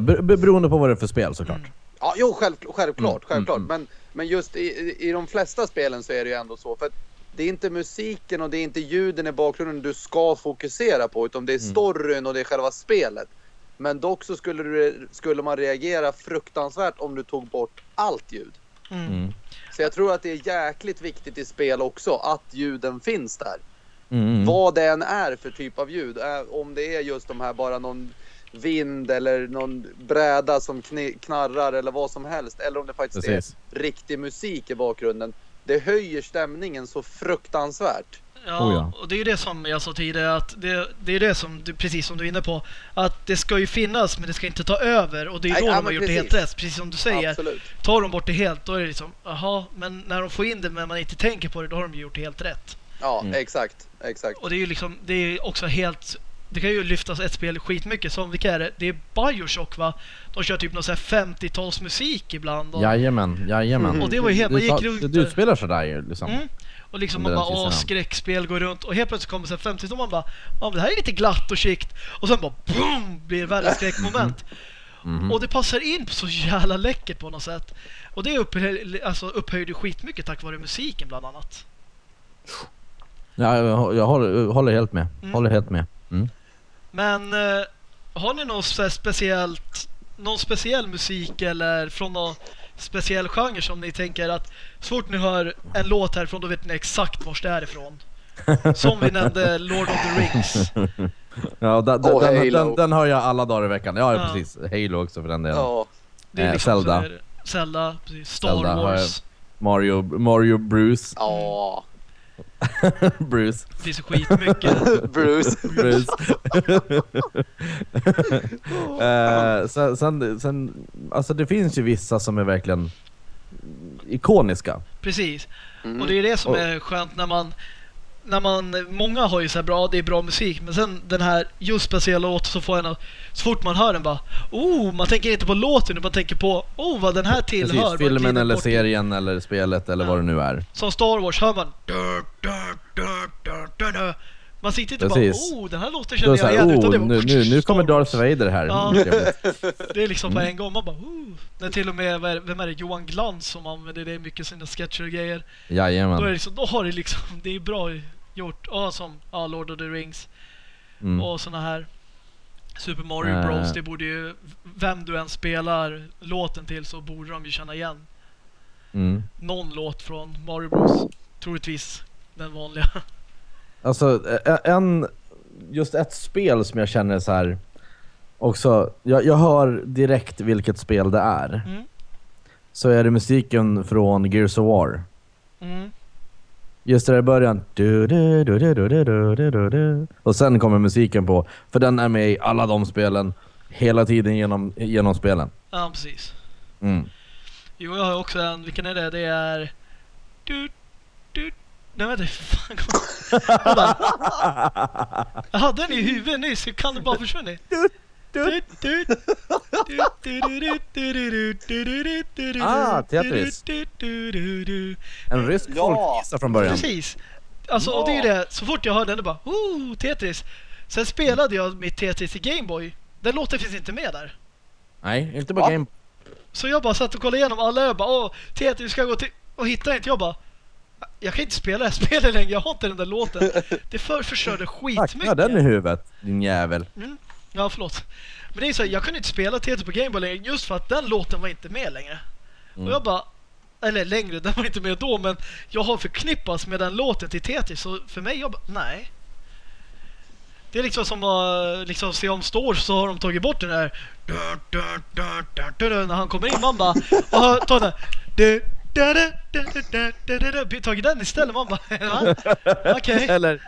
Be- be- Beroende på vad det är för spel såklart. Mm. Ja, jo, själv, självklart, Mm, självklart. mm, Men, men just i, i, de flesta spelen så är det ju ändå så. För att det är inte musiken och det är inte ljuden i bakgrunden du ska fokusera på, utan det är Mm. storyn och det är själva spelet. Men dock så skulle, du, skulle man reagera fruktansvärt om du tog bort allt ljud. Mm. Mm. Så jag tror att det är jäkligt viktigt i spel också att ljuden finns där. Mm. Mm. Vad det än är för typ av ljud. Om det är just de här bara någon vind eller någon bräda som knarrar eller vad som helst. Eller om det faktiskt Precis. är riktig musik i bakgrunden. Det höjer stämningen så fruktansvärt. Ja, Oh ja. och det är ju det som jag sa tidigare att det, det är det som du, precis som du är inne på, att det ska ju finnas men det ska inte ta över och det är Nej, då ja, de har gjort det helt rätt, precis som du säger. Absolut. Tar de bort det helt då är det liksom, jaha, men när de får in det men man inte tänker på det då har de gjort det helt rätt. Ja, Mm. exakt. Exakt. Och det är ju liksom, det är också helt, det kan ju lyftas ett spel skitmycket som, vilka är det? Det är Bioshock va? De kör typ någon sån här 50-talsmusik ibland. Och, Jajamän, jajamän. och det var ju helt, man Det, gick runt det, utspelar sig där ju liksom. Mm. Och liksom man bara, åh, skräckspel går runt och helt plötsligt kommer så här 50 och man bara, ja det här är lite glatt och skikt. Och sen bara, boom, blir det världens skräckmoment. Mhm. Och det passar in så jävla läckert på något sätt. Och det upphöjde, alltså, upphöjde skitmycket tack vare musiken bland annat. Ja, jag, jag håller, håller helt med. Mm. Håller helt med. Mm. Men eh, har ni något speciellt, någon speciell musik eller från någon speciell genre som ni tänker att så fort ni hör en låt härifrån då vet ni exakt vars det är ifrån? Som vi nämnde Lord of the Rings. Ja, da, Och den, den, den hör jag alla dagar i veckan. Ja, Ja. precis. Halo också för den delen. Ja. Det är Eh, liksom Zelda. Zelda, precis. Star Zelda Wars. Mario, Mario Bruce. Ja. Bruce. Det finns så skitmycket. Bruce. Bruce. eh, sen, sen, sen, alltså det finns ju vissa som är verkligen ikoniska. Precis. Mm. Och det är det som är skönt när man när man, många har ju så här bra, det är bra musik, men sen den här just speciella låten så får en så fort man hör den bara, oh, man tänker inte på låten, utan man tänker på, oh, vad den här tillhör. Precis, filmen eller bort serien eller spelet eller Ja. vad det nu är. Som Star Wars hör man, man sitter inte Precis. bara, oh, den här låten känner jag igen, utan det oh, är nu, nu, nu kommer. Darth Vader här. Ja. Det är liksom på Mm. en gång, man bara, oh. När till och med, vem är det, Johan Glans som använder det mycket i sina sketcher och grejer. Då är det Jajamän. liksom, då har det liksom, det är bra gjort. Ja, som ja, Lord of the Rings Mm. och såna här Super Mario Eh. Bros. Det borde ju, vem du än spelar låten till så borde de ju känna igen Mm. någon låt från Mario Bros. Troligtvis den vanliga. Alltså, en... just ett spel som jag känner så här. Också, jag, jag hör direkt vilket spel det är. Mm. Så är det musiken från Gears of War. Mm. Just det där i början. Du, du, du, du, du, du, du, du, Och sen kommer musiken på. För den är med i alla de spelen. Hela tiden genom, genom spelen. Ja, precis. Mm. Jo, jag har också en. Vilken är det? Det är... Du, du, nej vänta, fan kom. hade den i huvudet nyss. Hur kan det bara försvinna? Ah, Tetris. En rysk Ja. folkvisa från början. Precis. Alltså, och det är ju det. Så fort jag hörde den, det bara oh, Tetris. Sen spelade jag mitt Tetris i Gameboy. Den låten finns inte med där. Nej, inte på? Game... Så jag bara satt och kollade igenom alla och bara åh, Tetris ska jag gå till... Och hittade inte. Jag bara jag kan inte spela det här spelet längre, jag har inte den där låten. Det för, förstörde Tack, skitmycket. ja, den i huvudet, din jävel. Mm. Ja, förlåt. Men det är så här, jag kunde inte spela Tetris på Gameboy längre just för att den låten var inte med längre. Mm. Och jag bara, eller längre, den var inte med då, men jag har förknippats med den låten till Tetris, så för mig, jag bara, nej. Det är liksom som att liksom, se om står så har de tagit bort den där när han kommer in, man bara, och ta den Tagit den istället, man bara va? Okej okay. Eller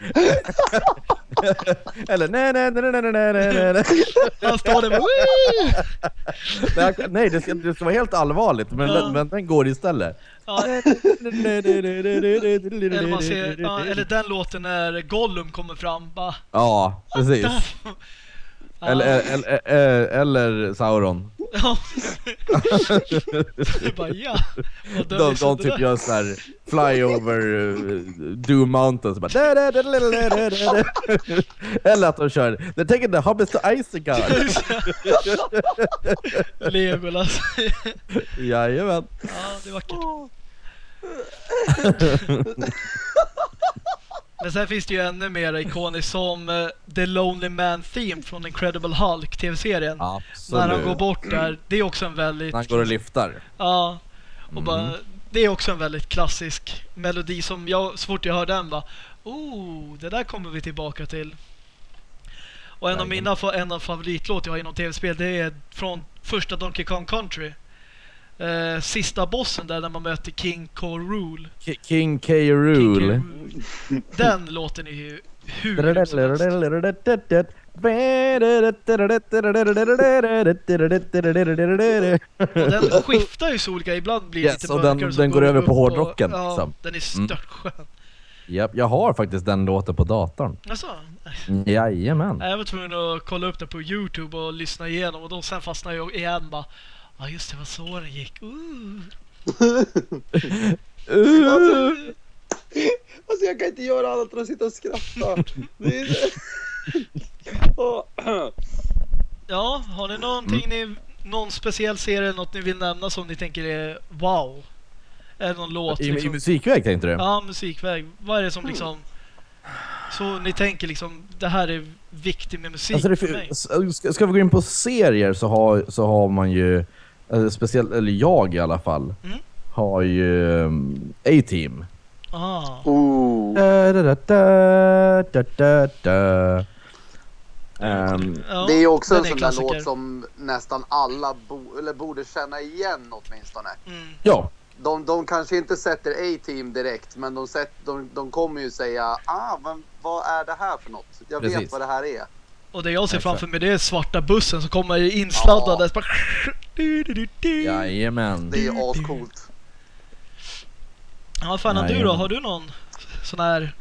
Eller nej nej nej nej nej nej nej Han står där med Nej det ska, det ska vara helt allvarligt men, ja. men den går istället ja. eller, man ser, ja, eller den låten när Gollum kommer fram bara Ja precis eller, eller, eller, eller Sauron. Ja. Det bara ja. De, de det typ gör sån här flyover uh, Doom Mountain så bara. Eller att de kör They're taking the hobbits to Isengard Legolas. Jajamän Ja, det är vackert. Men sen finns det ju ännu mer ikoniskt som eh, The Lonely Man Theme från Incredible Hulk tv-serien. När han går bort där. Det är också en väldigt... Han går och liftar Ja. Och Mm. bara, det är också en väldigt klassisk melodi som jag, så fort jag hör den bara Oh, det där kommer vi tillbaka till. Och en av mina en av favoritlåt jag har inom tv-spel det är från första Donkey Kong Country. Eh, sista bossen där när man möter King K. Rool. K- King K. Rool Rool. Den låten är ju hur som helst. Och den skiftar ju så olika, ibland blir det Yes, lite och den- mörkare den går över upp på och- hårdrocken, Ja, liksom. den är Mm. störtskön. Japp, jag har faktiskt den låten på datorn Alltså, Jajamän jag var tvungen att kolla upp den på Youtube och lyssna igenom och då sen fastnade jag igen bara Ja just det, var så den gick. Ooh. Alltså jag kan inte göra annat än att sitta och skratta. Det är... Ja, har ni någonting Mm. ni, någon speciell serie eller något ni vill nämna som ni tänker är wow? Är det någon låt? I, I Liksom? musikväg tänkte du? Ja, musikväg. Vad är det som liksom så ni tänker liksom det här är viktigt med musik Alltså det, för mig? ska, ska vi gå in på serier så har, så har man ju, speciellt, eller jag i alla fall, Mm. har ju um, A-Team. Ah. Oh. Da, da, da, da, da, da, da. Ja, Det är ju också en är sån där låt som nästan alla bo, eller borde känna igen åtminstone. Mm. ja, De, de kanske inte sätter A-team direkt, men de, sätt, de, de kommer ju säga ah, men vad är det här för något? Jag vet Precis. vad det här är. Och det jag ser Exakt. framför mig det är svarta bussen som kommer insladdad. Ja. Du, du, du, du. jajamän. Det är ascoolt. Ja, fan du då? Har du någon sån här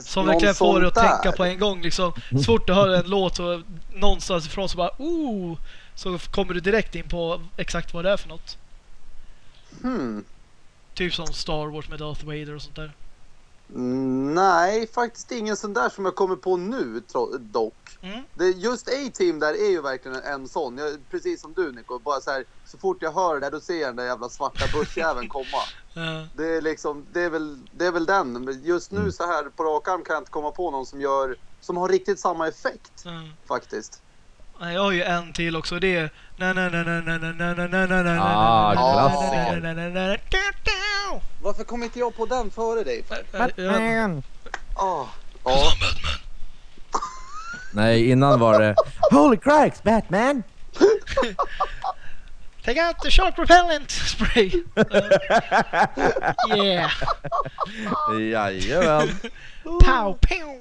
som Någon verkligen får dig att tänka på en gång liksom? Mm. Svårt att höra en låt och någonstans ifrån så bara oh! Så kommer du direkt in på exakt vad det är för något. Hmm. Typ som Star Wars med Darth Vader och sånt där. Mm, Nej, faktiskt ingen sån där som jag kommer på nu dock. Mm. Det, just A-team där är ju verkligen en sån. Jag, precis som du Nico. Bara så, här, så fort jag hör det där då ser jag den där jävla svarta bussjäveln komma. Ja. Det är liksom, det är väl, det är väl den. Men just nu Mm. så här på rak arm kan jag inte komma på någon som gör, som har riktigt samma effekt Mm. faktiskt. Jag har ju en till också. Det är... Ah, klassiker. Varför kom inte jag på den före dig? Batman! Ah. Batman. Nej, innan var det Holy cracks, Batman! Take out the shark repellent spray! Yeah! Jajamän! Pow, pow!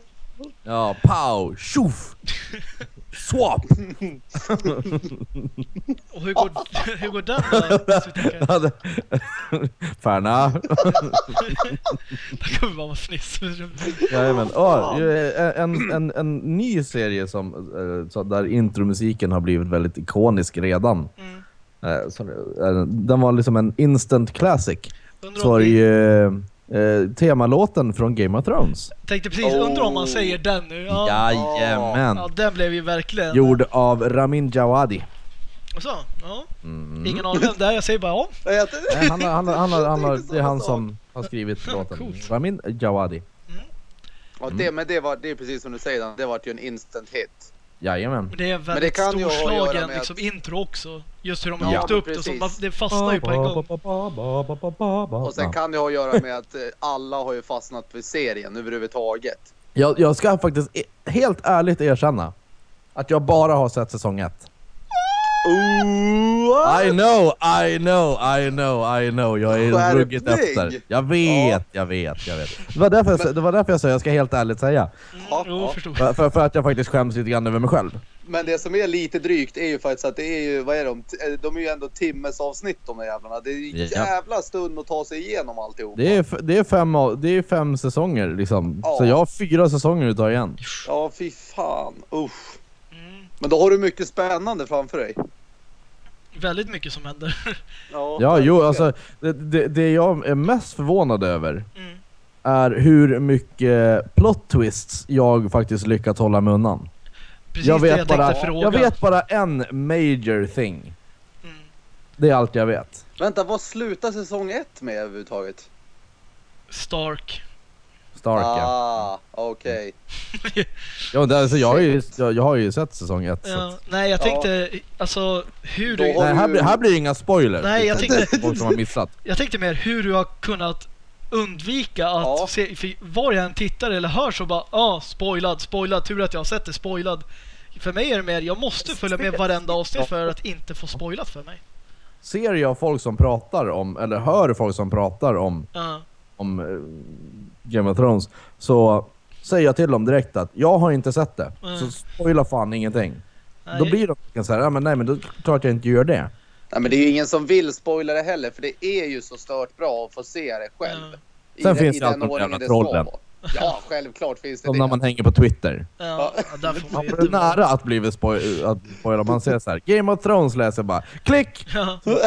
Ja, pow, tjoff! Swap! Och hur går, hur går den då? Färna. Det kommer bara vara. Jajamän. Oh, en, en, en ny serie som, eh, där intromusiken har blivit väldigt ikonisk redan. Mm. Eh, så, Den var liksom en instant classic. Så var det ju eh, temalåten från Game of Thrones. tänkte precis, undrar om man säger den nu. Ja, Jajamän! ja den blev ju verkligen... Gjord av Ramin Djawadi. Och så, ja. Mm. Ingen aning vem det är, jag säger bara ja. Nej, han, han, han, han, det är han som har skrivit låten. Coolt. Ramin Djawadi. Ja, det, men det, var, det är precis som du säger, det vart ju en instant hit. Jajamän. Men det är väldigt kan att göra storslagen med liksom, intro också. Just hur de Ja, har byggt men upp det, så precis. man, det fastnar ju på en gång. Och sen kan det ha att göra med att eh, alla har ju fastnat för serien överhuvudtaget. Jag, jag ska faktiskt e- helt ärligt erkänna att jag bara har sett säsong ett. I know, I know, I know, I know. Jag är Skärpning! ruggigt efter. Jag vet, jag vet, jag vet. Det var därför jag, sa- det var därför jag sa, jag ska helt ärligt säga. Ja, ja. För, för, för att jag faktiskt skäms lite grann över mig själv. Men det som är lite drygt är ju faktiskt att det är ju, vad är de? Eh, De är ju ändå timmes avsnitt de där jävlarna. Det är ju Ja. jävla stund att ta sig igenom alltihop. Det är, det är, fem, det är fem säsonger liksom. Ja. Så jag har fyra säsonger att ta igen. Ja, fy fan. Usch. Men då har du mycket spännande framför dig. väldigt mycket som händer. Ja, Ja, jo, alltså det, det, det jag är mest förvånad över Mm. är hur mycket plot twists jag faktiskt lyckats hålla mig undan. Precis Jag det vet, jag bara, tänkte fråga. jag vet bara en major thing. Mm. Det är allt jag vet. Vänta, vad slutar säsong ett med överhuvudtaget? Stark. Stark ja. Ah, okej. ja det, alltså, jag, har ju, jag, jag har ju sett säsong ett. Så. Ja, att- nej, jag tänkte alltså hur Då du... har Nej, här, blir- här blir inga spoilers. Nej, jag tänkte- Folk som har missat. Jag tänkte mer hur du har kunnat undvika att Ja. se, för var jag än tittar eller hör så bara ah, spoilad, spoilad, tur att jag har sett det, spoilad. För mig är det mer, jag måste följa med varenda avsnitt för att inte få spoilat för mig. Ser jag folk som pratar om, eller hör folk som pratar om, Ja, om eh, Game of Thrones, så säger jag till dem direkt att jag har inte sett det. Mm. Så spoila fan ingenting. nej, Då blir de så här, ja men nej men då klart jag inte gör det. Nej, men det är ju ingen som vill spoila det heller, för det är ju så stört bra att få se det själv. Ja. I Sen den- finns i det alltid de jävla trollen. Ja, självklart finns det Som det. när man hänger på Twitter. ja, man är nära att bli spo- att spoila. Man ser så här, Game of Thrones läser bara, klick! Ja,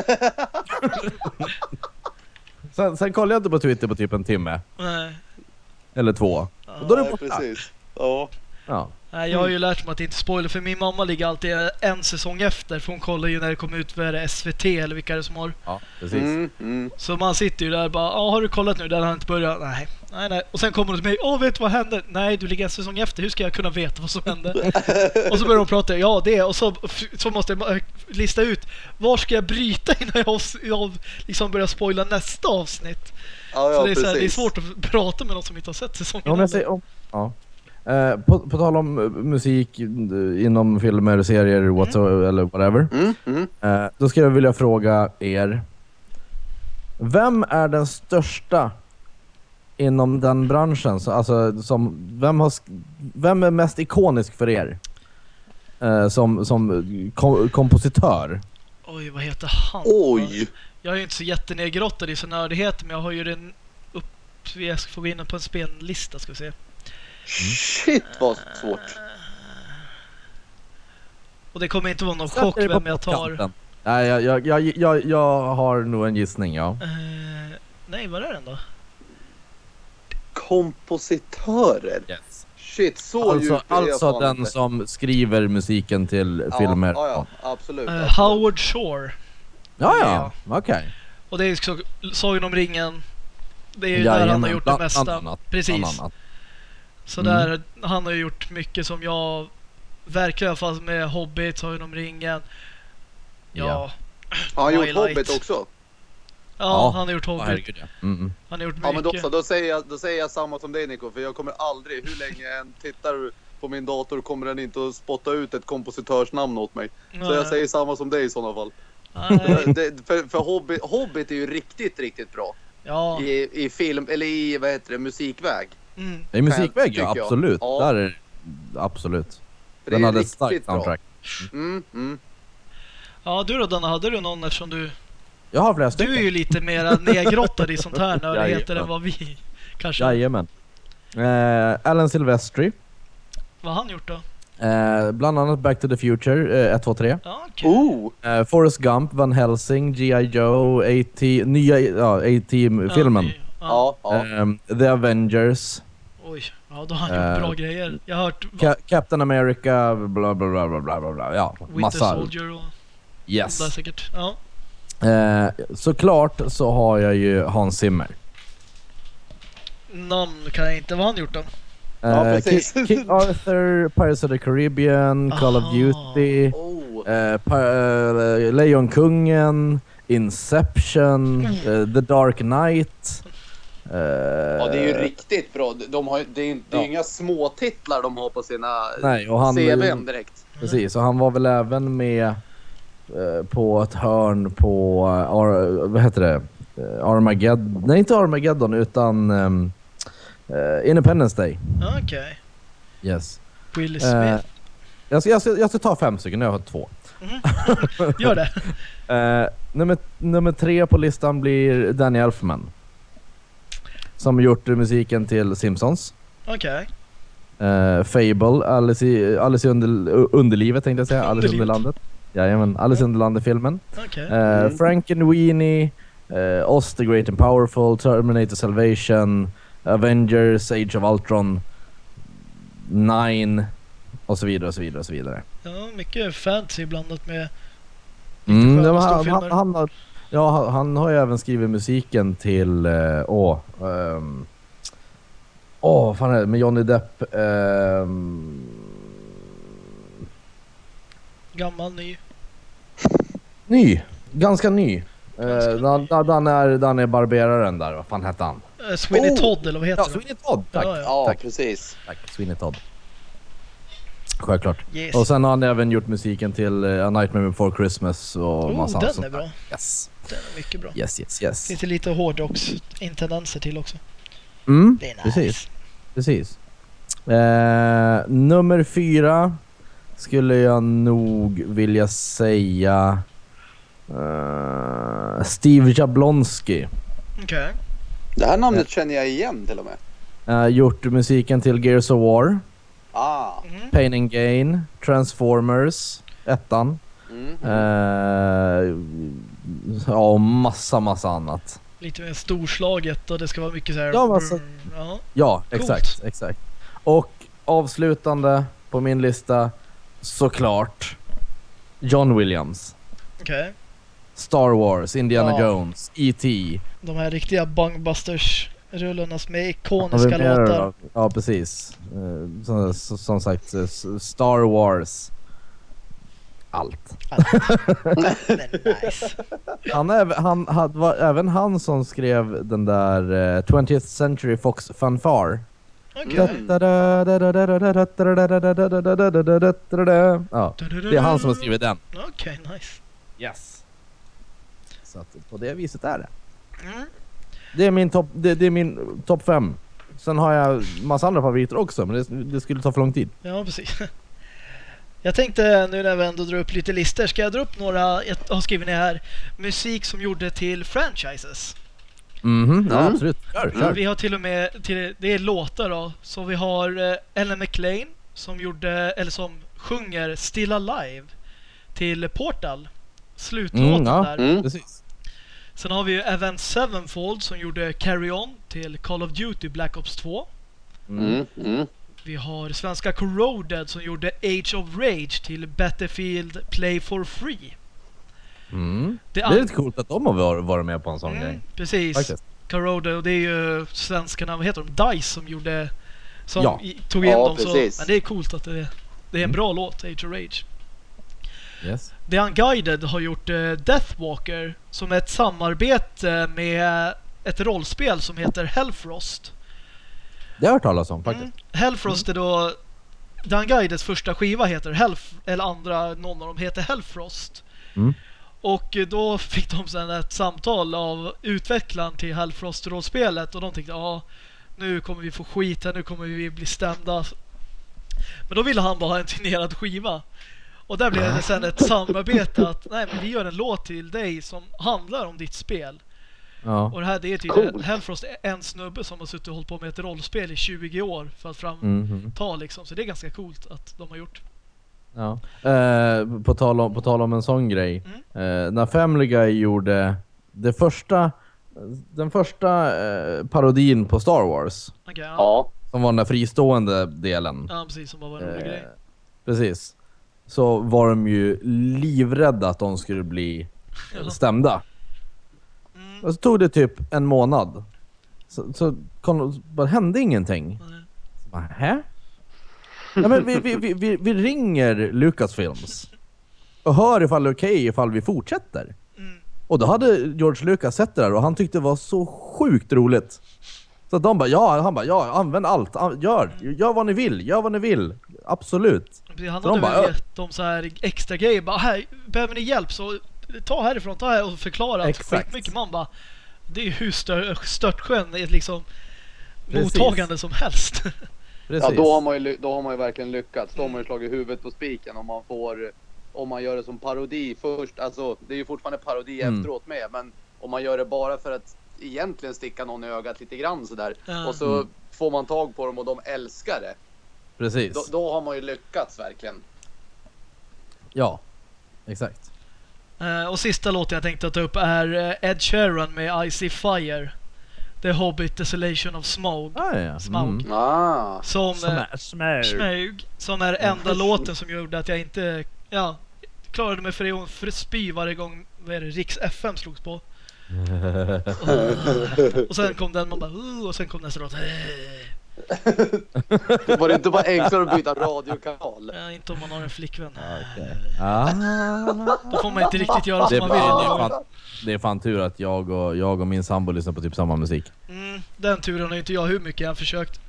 Sen, sen kollar jag inte på Twitter på typ en timme. nej. Eller två. Och då är det borta. precis. Ja. Ja. Nej, jag har ju lärt mig att inte spoila för min mamma ligger alltid en säsong efter för hon kollar ju när det kommer ut, vad är det, SVT eller vilka är det som har. ja, precis. Mm, mm. Så man sitter ju där och bara, ja har du kollat nu? Den har inte börjat. Nej, nej, nej. Och sen kommer hon till mig, åh vet du vad hände? Nej, du ligger en säsong efter, hur ska jag kunna veta vad som hände? och så börjar de prata, ja det, och så, så måste jag eh, lista ut, var ska jag bryta innan jag, jag liksom börjar spoila nästa avsnitt? Ja, så det är, så här, det är svårt att prata med någon som inte har sett säsongen. Om jag säger, om, ja. Eh, på, på tal om eh, musik eh, inom filmer, serier, whatsoever, eller whatever. Mm, mm. Eh, då skulle jag vilja fråga er. Vem är den största inom den branschen? Så, alltså, som, vem, har, vem är mest ikonisk för er? Eh, som som kom, kompositör? Oj, vad heter han? Oj! Jag är ju inte så jättenedgrottad i så nördigheter, men jag har ju den upp... Jag ska få gå in på en spellista ska vi se. Shit vad svårt. Och det kommer inte vara någon chock vem jag tar. Nej, jag, jag, jag, jag, jag har nog en gissning, ja. Eh, nej, vad är den då? Kompositörer? Yes. Shit, så Alltså, alltså den som skriver musiken till ja, filmer. Ja, ja, absolut. Eh, absolut. Howard Shore. Ja, ja. okej. Och det är så, Sagan om ringen. Det är ju där han har gjort det mesta. annat, Precis. annat. Så Mm. där, han har ju gjort mycket som jag verkligen fast med Hobbit, Sagan om ringen. Ja, Ja. Har han gjort. Hobbit också? ja, Ja. han har gjort Hobbit. herregud ja. Mm, mm. han har gjort Ja men då mycket. så, då säger, jag, då säger jag samma som dig Nico, för jag kommer aldrig, hur länge jag än tittar på på min dator kommer den inte att spotta ut ett kompositörsnamn åt mig. Så Nej. jag säger samma som dig i sådana fall. Det, för för Hobbit, Hobbit är ju riktigt, riktigt bra. Ja. I, I film, eller i vad heter det, musikväg. Mm. I musikväg ja, absolut. Ja. Där är, absolut. För Den hade ett starkt soundtrack. Mm, mm. ja, du då Danne, hade du någon eftersom du... Jag har flera Du stycken. är ju lite mer nedgrottad i sånt här nördigheter än vad vi kanske... Jajamän. Eh, Alan Silvestri. Vad har han gjort då? Eh, bland annat Back to the Future, eh, 1, 2, 3. Ja, okej. Oh! Eh, Forrest Gump, Van Helsing, G.I. Joe, A.T. Nya ja, A-Team-filmen. Ja, ja. Ehm, The Avengers, Oj, ja då har han gjort Eh, bra grejer. Jag har hört Ca- Captain America, bla bla bla bla bla bla bla. Ja, Winter massa. Soldier och Yes. där säkert. Ja. Eh, såklart så har jag ju Hans Zimmer. Namn kan jag inte. Vad har han gjort då? Ja, Eh, precis. King, King Arthur, Pirates of the Caribbean, Call of Aha. Duty, Oh. eh, eh, Lejonkungen, Inception, eh, The Dark Knight. eh, Ja, det är ju riktigt bra. De har, det är det är ju Ja. inga små titlar de har på sina Nej, och han, CVn direkt. Precis, och han var väl även med eh, på ett hörn på, vad heter det? Armageddon, nej inte Armageddon utan eh, Independence Day. Okej. Yes. Will Eh, Smith. jag, ska, jag, ska, jag ska ta fem stycken, jag har två. Gör det. Eh, nummer, nummer tre på listan blir Danny Elfman. Som gjort musiken till Simpsons. Okej. Eh, Fable, Alice i, Alice i under, underlivet tänkte jag säga. Alice i Underlivet. Underlandet. Jajamän, Alice i Underlandet-filmen. Okej. Uh, Mm. Frankenweenie, uh, Oz the Great and Powerful, Terminator Salvation, Avengers, Age of Ultron, Nine och så vidare och så vidare och så vidare. Ja, mycket fantasy blandat med... Mm, sköna ja, men han, han, han, har, ja, han- han har ju även skrivit musiken till, uh, åh, ehm, åh, vad fan är det, med Johnny Depp. ehm, Gammal, ny. ny, ganska ny. Uh, Dan, Dan- Dan är, Dan är barberaren där, vad fan hette han? Eh, Sweeney Oh! Todd eller vad heter Ja, det? Sweeney Todd, tack. Ja, ja. Ja, Tack. precis. Tack, Sweeney Todd. Självklart. Yes. Och sen har han även gjort musiken till uh, A Nightmare Before Christmas och oh, massa den sånt är bra. Yes, Den är mycket bra. yes, yes, yes. Finns det lite hårdrocks-intendenser till också. Mm, Det är nice. precis, precis. Eh, nummer fyra skulle jag nog vilja säga eh, Steve Jablonski. Okej. Det här namnet känner jag igen till och med. Eh, gjort musiken till Gears of War, Ah. Mm. Pain and Gain, Transformers, ettan. Mm. Eh, ja, och massa, massa annat. Lite mer storslaget och det ska vara mycket så här... Ja, men alltså- Ja. Ja, Coolt. exakt, exakt. Och avslutande på min lista, såklart, John Williams. Okej. Star Wars, Indiana Ja. Jones, E.T. De här riktiga bungbusters-rullarna som är ikoniska mer låtar. Ja, precis. Eh, Som, som sagt, eh, Star Wars. Allt. Men nice. Han, är, han hade, var även han som skrev den där eh, 20th Century Fox Fanfare. Okej. Ja, det är han som har skrivit den. Okej, nice. Yes. Så att på det viset är det. Mm. Det är min topp det, det är min topp fem. Sen har jag massa andra favoriter också, men det, det skulle ta för lång tid. Ja, precis. Jag tänkte nu när vi ändå drar upp lite listor, ska jag dra upp några, jag har skrivit ner här, musik som gjorde till franchises. Mhm, ja Mm. absolut. Kör, kör. Vi har till och med, till, det är låtar då, så vi har eh, Ellen McLean som gjorde, eller som sjunger Still Alive till Portal. Slutlåten Mm, ja. där. Mm. Precis. Sen har vi ju Avenged Sevenfold som gjorde Carry On till Call of Duty Black Ops 2. Mm. Mm. Mm. Vi har svenska Corroded som gjorde Age of Rage till Battlefield Play for Free. Mm. Det Det är lite coolt att de har var- varit med på en sån Mm, grej. precis. Faktiskt. Corroded och det är ju svenskarna, vad heter de? DICE som gjorde... Som Ja. tog in Ja, dem så. Men det är coolt att det, det är en Mm. bra låt, Age of Rage. Yes. The Unguided har gjort eh, Deathwalker som är ett samarbete med ett rollspel som heter Hellfrost. Det har jag hört talas om faktiskt. Mm. Hellfrost är då The Unguideds första skiva heter Hellf eller andra, någon av dem heter Hellfrost. Mm. Och då fick de sen ett samtal av utvecklaren till Hellfrost-rollspelet och de tänkte ja, nu kommer vi få skit här, nu kommer vi bli stämda. Men då ville han bara ha en signerad skiva. Och där blev det sen ett samarbete att nej men vi gör en låt till dig som handlar om ditt spel. Ja. Och det här det är tydligen. Hellfrost en snubbe som har suttit och hållit på med ett rollspel i 20 år för att framta Mhm. liksom. Så det är ganska coolt att de har gjort. Ja. Eh, på, tal om, på tal om en sån grej. Eh, när Family Guy gjorde det första, den första eh, parodin på Star Wars. Okej, ja. Ja. Som var den där fristående delen. ja, precis som bara var en rolig Eh, grej. precis. Så var de ju livrädda att de skulle bli stämda. Mm. Och så tog det typ en månad. Så, så kom, bara hände ingenting. Nej. Så bara, Hä? Ja, men vi, vi, vi, vi, ringer Lucasfilms och hör ifall det är okej ifall vi fortsätter. Mm. Och då hade George Lucas sett det där och han tyckte det var så sjukt roligt. Så att de bara ja, han bara ja, använd allt, gör, gör vad ni vill, gör vad ni vill. Absolut. Precis, Han Så hade de bara, gett dem så här extra grejer. Bara, här, behöver ni hjälp så ta härifrån, ta här och förklara Exakt. skitmycket. Man bara, det är ju hur stör, störtsjön ett liksom Precis. mottagande som helst. Precis. Ja, då har, man ju, då har man ju verkligen lyckats. Då har man ju slagit huvudet på spiken om man får om man gör det som parodi först. Alltså det är ju fortfarande parodi Mm. efteråt med. Men om man gör det bara för att egentligen sticka någon i ögat lite grann sådär. Ja. Och så Mm. får man tag på dem och de älskar det. Precis. Då, då har man ju lyckats verkligen. Ja, exakt. Eh, och sista låten jag tänkte ta upp är eh, Ed Sheeran med Icy Fire. The Hobbit Desolation of Smog. Ah, ja. Smaug. Mm. Ah. Som, eh, Smä- Smög. Smög. Som är enda låten som gjorde att jag inte ja, klarade mig för att för att spy varje gång vad är det, Riks FM slogs på. Och sen kom den, man bara uh, och sen kom nästa låt. Eh. Var det inte bara enklare att byta radiokanal? Ja, inte om man har en flickvän. Okej. Ah. Då får man inte riktigt göra Det, som man vill. det, är fan, det är fan tur att jag och, jag och min sambo lyssnar på typ samma musik. Mm, den turen har inte jag hur mycket jag har försökt.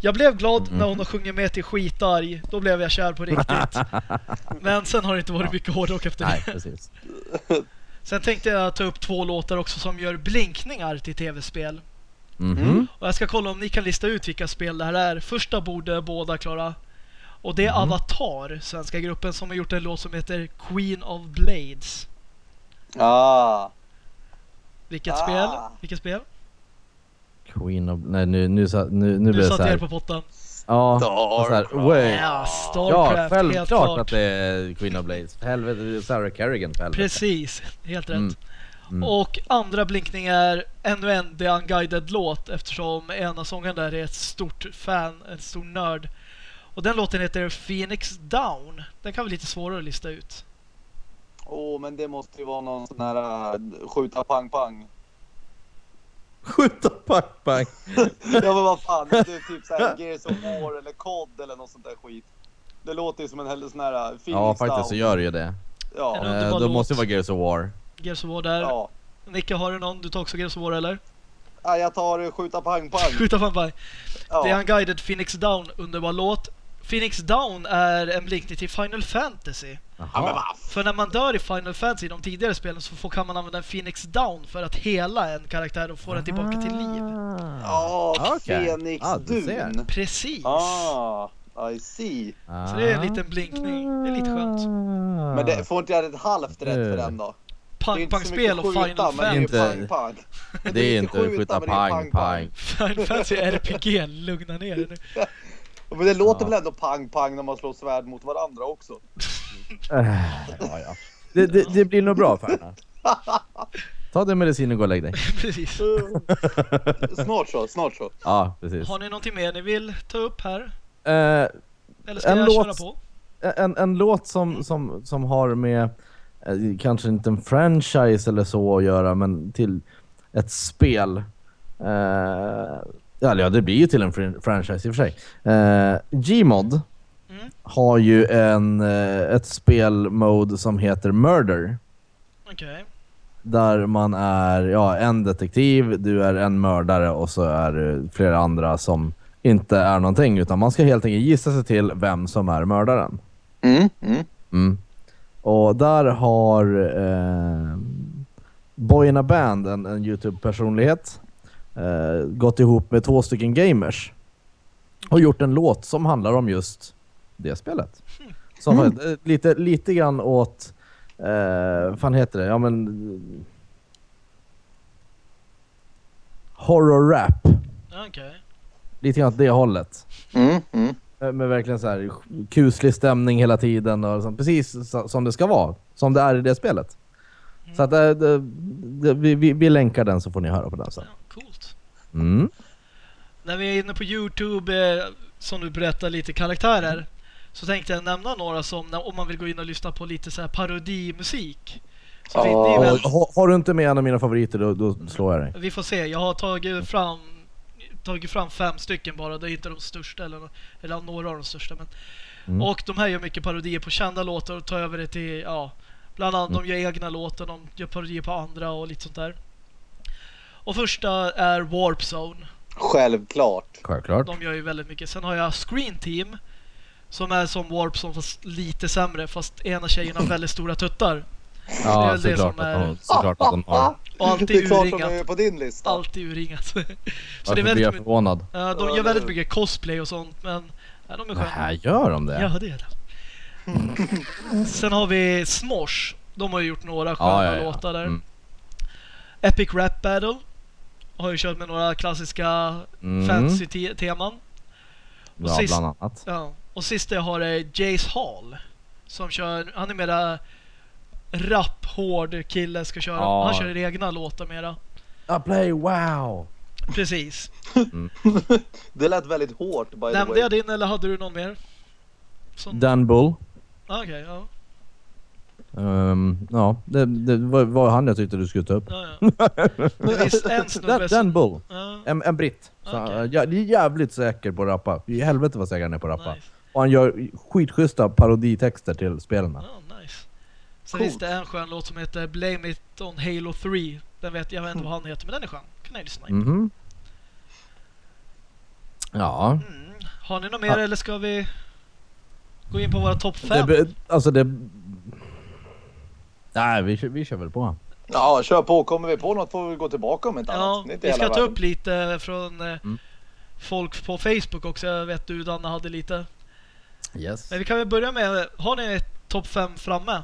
Jag blev glad när hon har sjungit med till skitarg. Då blev jag kär på riktigt. Men sen har det inte varit mycket hårdrock efter Nej, det. precis. Sen tänkte jag ta upp två låtar också som gör blinkningar till tv-spel. Mhm. Och jag ska kolla om ni kan lista ut vilka spel det här är. Första borde båda klara. Och det är Avatar, svenska gruppen, som har gjort en låt som heter Queen of Blades. Ah. Vilket Ah. spel? Vilket spel? Queen of... Nej, nu, nu, nu, nu Nu blir det satte jag er såhär... på pottan. Ja, Starcraft. så här. Ja, Ja, helt självklart klart. att det är Queen of Blades. Helvete, Sarah Kerrigan helvete. Precis, helt rätt. Mm. Mm. Och andra blinkning är ännu en The Unguided-låt eftersom ena sången där är ett stort fan, en stor nörd. Och den låten heter Phoenix Down. Den kan vara lite svårare att lista ut. Åh, men det måste ju vara någon sån här äh, skjuta pang-pang. Skjuta pang pang. Ja men vad fan, det är typ såhär Gears of War eller COD eller något sånt där skit. Det låter ju som en hel sån här äh, Phoenix Ja, faktiskt så Down. gör det ju det. Ja, En Eh, då låt. måste det vara Gears of War. Gears of War där. ja. Nicke, har du någon? Du tar också Gears of War eller? ja. Jag tar äh, skjuta pang-pang. Skjuta fan bara. The Ja. Unguided Phoenix Down, underbar låt. Phoenix Down är en blinkning till Final Fantasy. vad För när man dör i Final Fantasy, de tidigare spelen, så får, kan man använda en Phoenix Down för att hela en karaktär och få den tillbaka till liv. Ja, Okej. Fenix Ja, du ser. Dun. Precis. Ah, I see. Så det är en liten blinkning. Det är lite skönt. Men det, får inte jag ett halvt rätt för den då? Det är Pang, inte pang så spel mycket och Final men det är Fantasy. Inte- pang-pang. Det är inte skjuta men det är pang pang. Final Fantasy RPG, lugna ner dig nu. Men det låter Ja. väl ändå pang-pang när man slår svärd mot varandra också? Eh, ja, ja. Det, det, det blir nog bra Färna. Ta din medicin och gå och lägg dig. Precis. snart så, snart så. Ja, precis. Har ni någonting mer ni vill ta upp här? Eh, Eller ska En jag låt- köra på? en, en låt som, som, som har med eh, kanske inte en franchise eller så att göra men till ett spel. Eh, ja, ja, det blir ju till en fran- franchise i och för sig. Eh, Gmod Mm. har ju en, eh, ett spelmode som heter Murder. Okej. Där man är ja, en detektiv, du är en mördare och så är det flera andra som inte är någonting utan man ska helt enkelt gissa sig till vem som är mördaren. Mm, mm. Och där har eh, Boy in a Band, en, en Youtube-personlighet, eh, gått ihop med två stycken gamers och gjort en låt som handlar om just det spelet. Som Mm. är, eh, lite, lite grann åt, eh, fan heter det, ja men... Horror rap. Okej. Lite grann åt det hållet. Mm, mm. Eh, Med verkligen så här kuslig stämning hela tiden och sånt. precis som det ska vara. Som det är i det spelet. Så att eh, det, det, vi, vi, vi länkar den så får ni höra på den sen. Ja, coolt. Mm. När vi är inne på Youtube, eh, som du berättar lite karaktärer, så tänkte jag nämna några som, när- om man vill gå in och lyssna på lite så här parodimusik. Så är väl, Har, har du inte med en av mina favoriter då, då slår jag dig. vi får se, jag har tagit fram tagit fram fem stycken bara, det är inte de största eller, eller några av de största men Mm. Och de här gör mycket parodier på kända låtar och tar över det till, ja Bland annat, de gör egna låtar, de gör parodier på andra och lite sånt där Och första är Warp Zone Självklart. Självklart. De gör ju väldigt mycket. Sen har jag Screen Team. Som är som Warp som fast lite sämre. Fast ena tjejen har väldigt stora tuttar. det är Ja, väl det såklart som att, är- de, såklart att de har. Och alltid det är klart de urringat. är på din lista. Alltid urringat. så det Varför är blir väldigt jag förvånad? ja, de gör väldigt mycket cosplay och sånt. Men ja, de är sköna. Nähä, gör de det? Ja, det är det. Sen har vi Smosh. De har ju gjort några sköna Ja, ja, ja. låtar där. Mm. Epic Rap Battle. Har ju kört med några klassiska Mm. fantasy-teman. Och Ja, sist- bland annat. Ja, och sista jag har är Jace Hall. Som kör, han är mera rap, hård kille ska köra. Ja. Han kör egna låtar mera. I play wow! Precis. Det lät väldigt hårt by the Nämnde way. jag din eller hade du någon mer? Som... Dan Bull. Ah, Okej, ja. Ehm, ja, det, det var, var han jag tyckte du skulle ta upp. ja, ja. En snubbe Dan, Bull. Ja, En, en britt. Så, Okej. han- ja, det är jävligt säker på att rappa. I helvete vad säker han är på att rappa. nice. Och han gör skitschyssta paroditexter till spelen. Ja. Sen Coolt. finns det en skön låt som heter Blame It On Halo 3. Den vet jag vet inte vad han heter, men den är skön. Kan jag lyssna in. Mhm. Ja. Mm. Har ni något mer eller ska vi gå in på våra topp Det, fem? be- alltså det... Nej, vi, vi kör väl på. Ja, kör på. Kommer vi på något får vi gå tillbaka om inte Ja, annat. Inte vi ska ta världen. upp lite från eh, Mm. folk på Facebook också. Jag vet du Danne hade lite. Yes. Men vi kan väl börja med, har ni ett topp fem framme?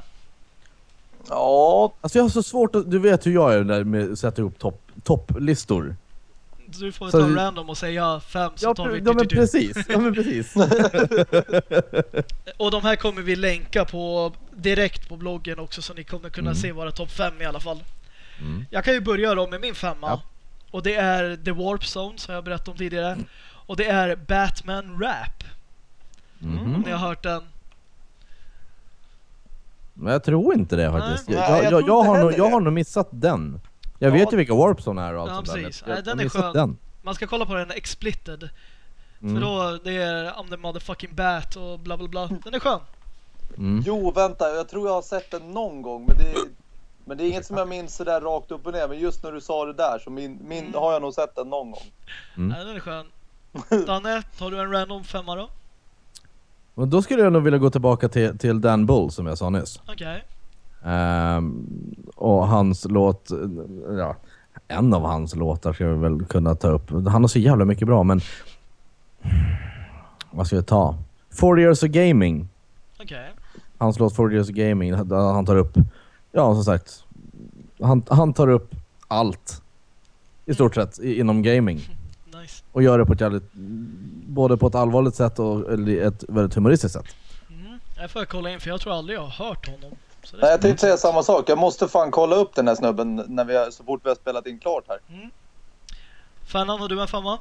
Ja, Alltså jag har så svårt att... Du vet hur jag är där med att sätta ihop topp, topplistor. Du får Så ta vi- random och säga fem så Ja, tar vi ja men du- du- du. precis. Ja men precis. Och de här kommer vi länka på direkt på bloggen också så ni kommer kunna Mm. se våra topp fem i alla fall. Mm. Jag kan ju börja då med min femma. Ja. Och det är The Warp Zone som jag berättade om tidigare. Och det är Batman Rap. Om Mhm. ni har hört den. Men jag tror inte det faktiskt. Nej. Jag, jag, jag jag, har nog, jag har nog missat den. Jag Ja. vet ju vilka Warpzone är och allt Ja, sånt där. precis. Jag, Nej, den jag är skön. den. Man ska kolla på den explicted. Mm. För då det är I'm the motherfucking bat och bla bla bla. Den är skön. Mm. jo vänta. Jag tror jag har sett den någon gång. Men det, är- men det är inget som jag minns sådär rakt upp och ner. Men just när du sa det där så min, min, Mm. har jag nog sett den någon gång. Mm. Nej, den är skön. Danne, tar du en random femma då? Och då skulle jag nog vilja gå tillbaka till, till Dan Bull som jag sa nyss. Okej. Ehm, och hans låt, ja, en av hans låtar ska jag väl kunna ta upp. Han har så jävla mycket bra men... Vad ska jag ta? 40 years of gaming. Okej. Hans låt 40 years of gaming, han tar upp, ja som sagt, han, han tar upp allt. I stort sett i, inom gaming. Nice. Och gör det på ett jävligt, både på ett allvarligt sätt och ett väldigt humoristiskt sätt. Mm. Jag får kolla in för jag tror aldrig jag har hört honom. Nej, jag tänkte säga samma sak. Jag måste fan kolla upp den här snubben när vi har, så fort vi har spelat in klart här. Fernan, har du en femma?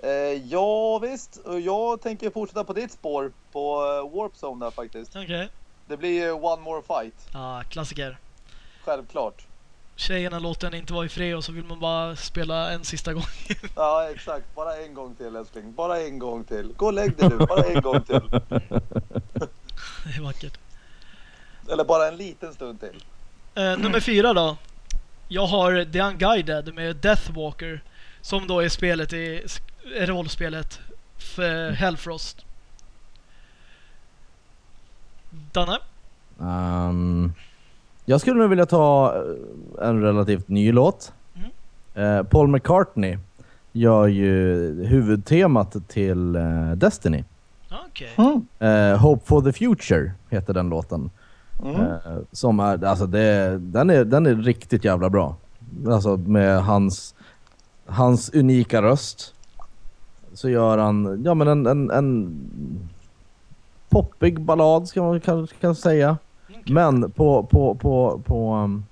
Eh, ja visst, och jag tänker fortsätta på ditt spår på eh, Warp Zone där faktiskt. Okej. Det blir ju One More Fight, Ja, klassiker. självklart. Tjejerna låter en inte vara i fred och så vill man bara spela en sista gång. Ja exakt, bara en gång till älskling. Bara en gång till. Gå och lägg dig nu, bara en gång till. det är vackert. Eller bara en liten stund till. Eh, nummer fyra då. Jag har The Unguided med Deathwalker. Som då är spelet i är rollspelet eh, Hellfrost. Danne? Ehm, jag skulle nog vilja ta eh, en relativt ny låt. Mm. Eh, Paul McCartney gör ju huvudtemat till eh, Destiny. Okej. Mm. Hope for the Future heter den låten. Mm. Som är, alltså det, den, är, den är riktigt jävla bra. Alltså med hans, hans unika röst. Så gör han, ja men en, en, en poppig ballad ska man kanske kan säga. Men på, på, på, på um,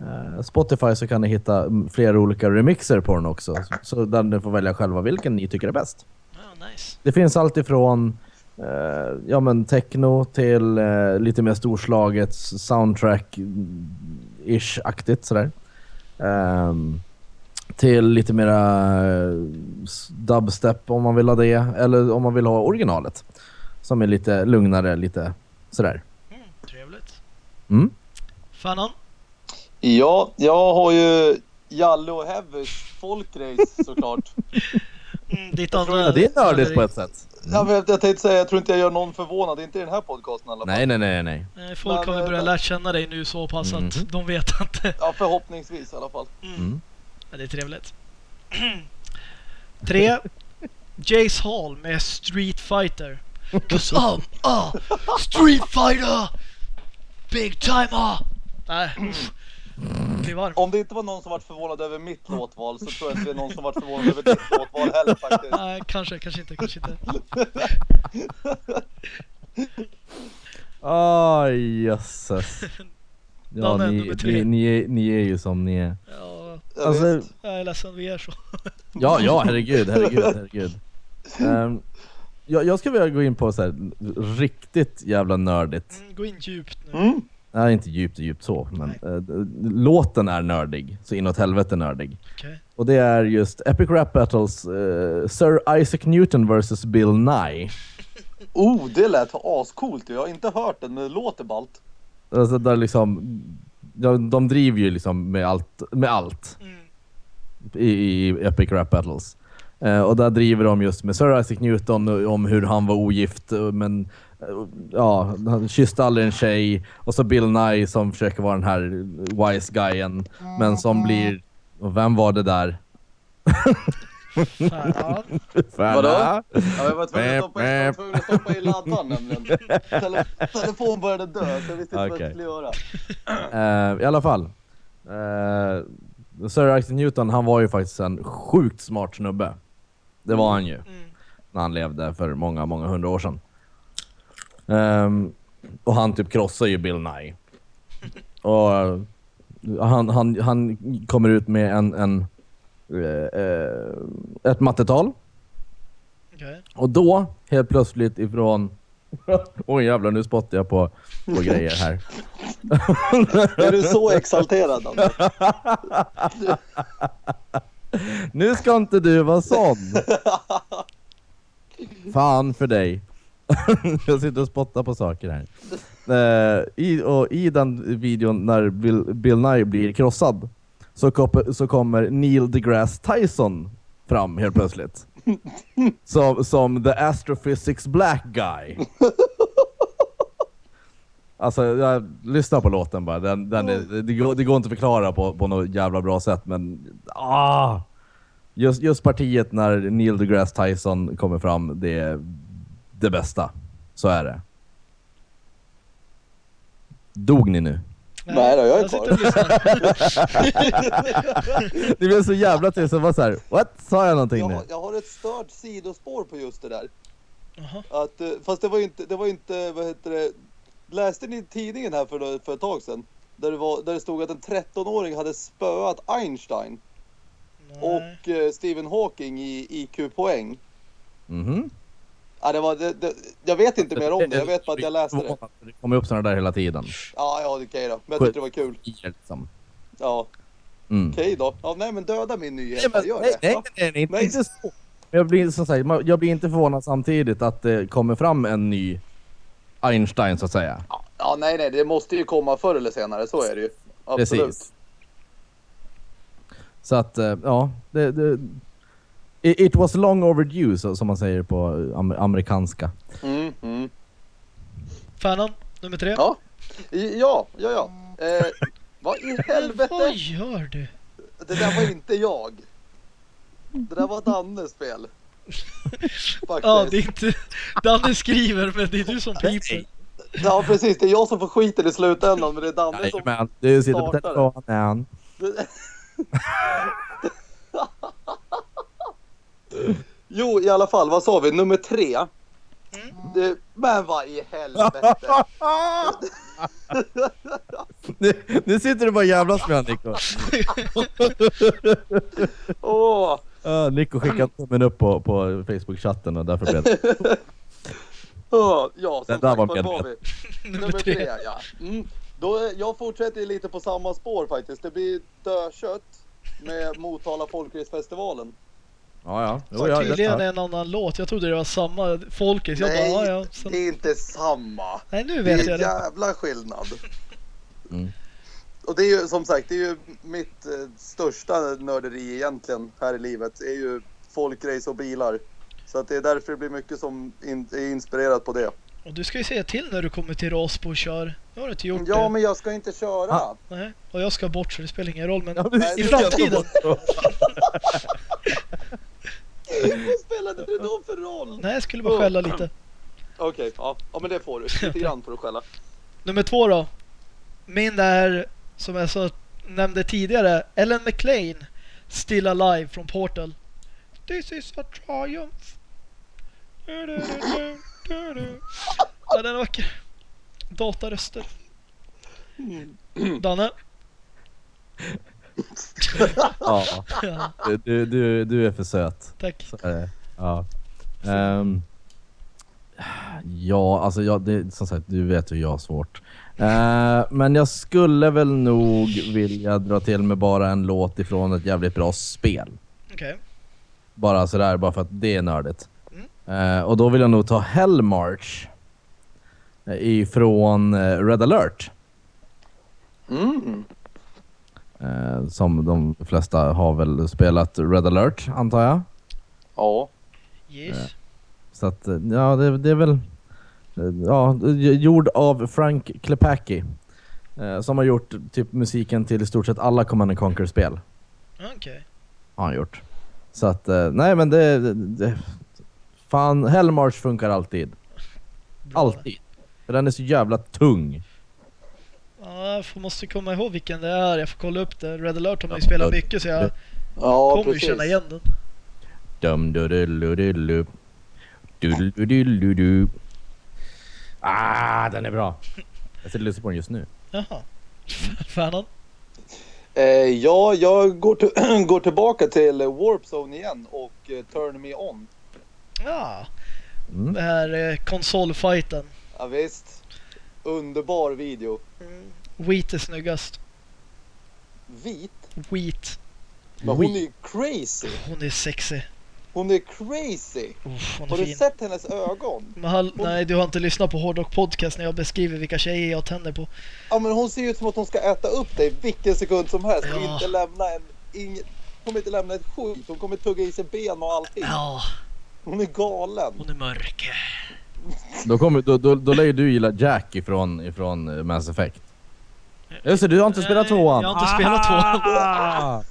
eh, Spotify så kan ni hitta mm, flera olika remixer på den också. Så, så där ni får välja själva vilken ni tycker är bäst. Ja, nice. Det finns allt ifrån eh, ja, men techno till eh, lite mer storslaget soundtrack-ish-aktigt sådär. Ehm, till lite mera dubstep om man vill ha det. Eller om man vill ha originalet. Som är lite lugnare, lite sådär. Mm. Mm. Fanon? Ja, jag har ju Jalle och Heavys folkrace såklart. Mm, ditt Jag andra... tror- Ja, det är nördigt på ett sätt. Ja, men jag tänkte säga, jag tror inte jag gör någon förvånad, inte i den här podcasten i alla fall. Nej, nej, nej, nej. Nej, folk Men, har väl eh, börjat lära känna dig nu så pass Mhm. att de vet att... Ja, förhoppningsvis i alla fall. Mm. Mm. Ja, det är trevligt. Tre. Jace Hall med Street Fighter. Cause I'm a Street Fighter! Big timer! Nej, usch. Varmt. Om det inte var någon som varit förvånad över mitt låtval så tror jag inte det är någon som varit förvånad över ditt låtval heller faktiskt. Nej, kanske, kanske inte, kanske inte. Aj, jösses. Ja, Danne, ni, ni, ni, är, ni är ju som ni är. Ja, Jag Alltså, jag är ledsen, vi är så. Ja, ja, herregud, herregud, herregud. Um, jag, jag skulle vilja gå in på så här, riktigt jävla nördigt. Mm, gå in djupt nu. Mm. Nej, inte djupt djupt så, men eh, låten är nördig. Så inåt helvete nördig. Okej. Och det är just Epic Rap Battles eh, Sir Isaac Newton vs Bill Nye. Oh, det lät ascoolt. Jag har inte hört den, men det låter ballt. Alltså där liksom, de, de driver ju liksom med allt, med allt. Mm. i, i Epic Rap Battles. Eh, och där driver de just med Sir Isaac Newton om hur han var ogift, eh, men eh, ja, han kysste aldrig en tjej. Och så Bill Nye som försöker vara den här wise guyen, men som blir... Och vem var det där? Fan, ja. Vadå? Ja, jag var tvungen att stoppa, jag var tvungen att stoppa i laddaren nämligen. Tele telefon började dö, så jag visste inte vad Okej. jag skulle göra. Eh, I alla fall. Eh, Sir Isaac Newton, han var ju faktiskt en sjukt smart snubbe. Det var han ju. Mm. när han levde för många, många hundra år sedan. Ehm, och han typ krossar ju Bill Nye. Och eh, han, han, han kommer ut med en, en eh, eh, ett mattetal. Okej. Och då, helt plötsligt ifrån... Oj jävlar, nu spottar jag på, på grejer här. Är du så exalterad? Nu ska inte du vara sån! Fan för dig. jag sitter och spottar på saker här. Eh, i, och I den videon när Bill, Bill Nye blir krossad så, kommer- så kommer Neil deGrasse Tyson fram helt plötsligt. som, som the astrophysics black guy. Alltså, jag, lyssna på låten bara. Den, den är, det, går, det går inte att förklara på, på något jävla bra sätt, men ah! Just, just partiet när Neil deGrasse Tyson kommer fram, det är det bästa. Så är det. Dog ni nu? Nej då, jag är jag kvar. Det blev så jävla tyst, så jag var såhär, what? Sa jag någonting Jag, nu? har- jag har ett stört sidospår på just det där. Jaha. Att, eh, fast det var ju inte, det var inte, vad heter det, läste ni tidningen här för, för ett tag sedan? Där det, var, där det stod att en 13-åring hade spöat Einstein Nej. och eh, Stephen Hawking i IQ-poäng. Mhm. Ja, det var, det, det, jag vet inte mer om det, jag vet bara att jag läste det. Det kommer upp sådana där hela tiden. Ja, ja, okej då. Men jag tyckte det var kul. Liksom. Ja, Mm. okej då. Ja, nej men döda min nyhet. Nej, men, Gör nej, det. nej, nej, nej, inte, Nej. inte så. Jag blir, som sagt, jag blir inte förvånad samtidigt att det kommer fram en ny Einstein så att säga. Ja, nej, nej, det måste ju komma förr eller senare, så är det ju. Absolut. Precis. Så att, eh, ja, det, det, It, was long overdue, så, som man säger på am, amerikanska. Mm, mm. Fanan, nummer tre. Ja, ja, ja, ja. Eh, vad i Vad helvete? gör du? Det där var inte jag. Det där var Dannes fel. Ja, det är inte Danne skriver, men det är du som piper. Ja, precis. Det är jag som får skiten i slutändan, men det är Danne som... Jajamän, du sitter på telefonen. Jo, i alla fall. Vad sa vi? Nummer tre. Mm. Det, men vad i helvete. nu, nu sitter du bara och jävlas med han, Nico. Åh, Uh, Nico skickade tummen upp på, på Facebook-chatten och därför blev det... åh, ja, Det som där sagt, var var medvetet. vi? Nummer tre. tre, ja. Mm. Då, är- jag fortsätter lite på samma spår faktiskt. Det blir dödkött med Motala folkrace-festivalen. Ja, ja. Jo, Så ja, tydligen en annan låt. Jag trodde det var samma Folkis. Jag bara, Nej, ja, ja. det Sen, är inte samma. nej, nu Det vet är jag en det. jävla skillnad. Mm. Och det är ju som sagt, det är ju mitt eh, största nörderi egentligen här i livet. är ju folkrace och bilar. Så att det är därför det blir mycket som in, är inspirerat på det. Och du ska ju säga till när du kommer till Rasbo och kör. Nu har du inte gjort Ja, det. men jag ska inte köra. Ah. Nej. Och jag ska bort så det spelar ingen roll. Men Ja, precis. i framtiden. Vad spelar det då för roll? Nej, jag skulle bara skälla lite. Okej, ja. ja men det får du. Lite grann får du skälla. Nummer två då. Min där, som jag så nämnde tidigare, Ellen McLean, Still Alive från Portal. This is a triumph. Du, du, du. Ja, den är vacker. Dataröster. Danne? Ja, du, du, du, är för söt. tack. Ja. Ehm, ja, alltså jag, det, som sagt, du vet hur jag har svårt. Eh, men jag skulle väl nog vilja dra till med bara en låt ifrån ett jävligt bra spel. Okej. Bara sådär, bara för att det är nördigt. Eh, och då vill jag nog ta Hellmarch. eh, Ifrån Red alert. Mm. Eh, som de flesta har väl spelat Red alert, antar jag. Ja. Yes. Så att, ja det, det är väl ja, gjord av Frank Klepacki. Eh, som har gjort typ musiken till i stort sett alla Command conquer spel Okej. Okay. Har han gjort. Så att, eh, nej men det... det fan, Hellmarsch funkar alltid. Bra. Alltid. För den är så jävla tung. Ja, jag måste komma ihåg vilken det är. Jag får kolla upp det. Red Alert har man ju spelat mycket så jag ja, kommer ju känna igen den. Dum, du, du, du, du, du. Du, du, du, du, du. Ah, den är bra. Jag sitter och lyssnar på den just nu. Jaha. Fanan? Eh, ja, jag går, till, går tillbaka till Warp Zone igen och eh, Turn Me On. Ja. Mm. Det här eh, konsolfighten. Ja, visst. Underbar video. Mm. Wheat är snyggast. Vit. Wheat. Men hon är ju crazy. Hon är sexy. Hon är crazy. Uff, hon Har är du fin. sett hennes ögon? Men hall- nej, du har inte lyssnat på Hårdrock Podcast när jag beskriver vilka tjejer jag tänder på. Ja, men hon ser ut som att hon ska äta upp dig vilken sekund som helst. Ja. inte lämna en... Ingen, hon kommer inte lämna ett skit. Hon kommer tugga i sig ben och allting. Ja, Hon är galen. hon är mörk. Då, kommer, då, då, då lär ju du gilla Jack ifrån, ifrån eh, Mass Effect. Just det, du har inte spelat tvåan. jag har inte spelat tvåan.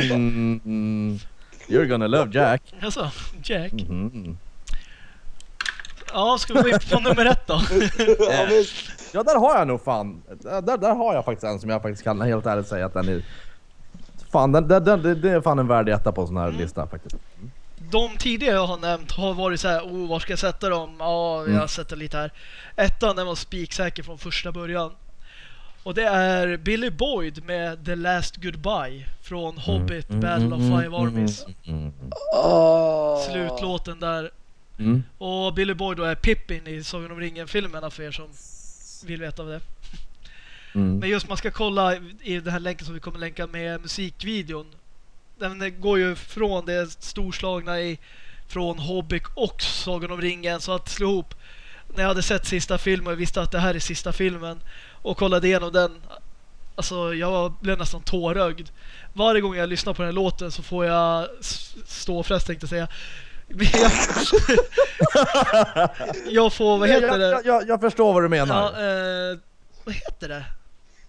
Mm, mm, mm. You're gonna love Jack. Alltså, Jack. Mhm. Ja, ska vi gå in på nummer ett då? ja, visst. Ja, där har jag nog fan. Där, där har jag faktiskt en som jag faktiskt kan helt ärligt säga att den är... Fan, den, den, den, det är fan en värdig etta på en sån här lista faktiskt. De tidigare jag har nämnt har varit så här, oh, var ska jag sätta dem? Ja, jag Mm. sätter lite här. Ettan den var spiksäker från första början. Och det är Billy Boyd med The Last Goodbye från Hobbit Battle of Five Armies. Mm, Ah. Slutlåten där. mm. Och Billy Boyd då är Pippin i Sagan om ringen-filmerna för er som vill veta vad det är. Mm. Men just man ska kolla i den här länken som vi kommer länka med musikvideon. Den går ju från det storslagna i från Hobbit och Sagan om ringen så att slå ihop när jag hade sett sista filmen och visste att det här är sista filmen och kollade igenom den Alltså jag blev nästan tårögd. Varje gång jag lyssnar på den här låten så får jag ståfräs tänkte jag säga. Jag, jag får, vad heter det? jag, jag, jag förstår vad du menar. Ja, eh, vad heter det?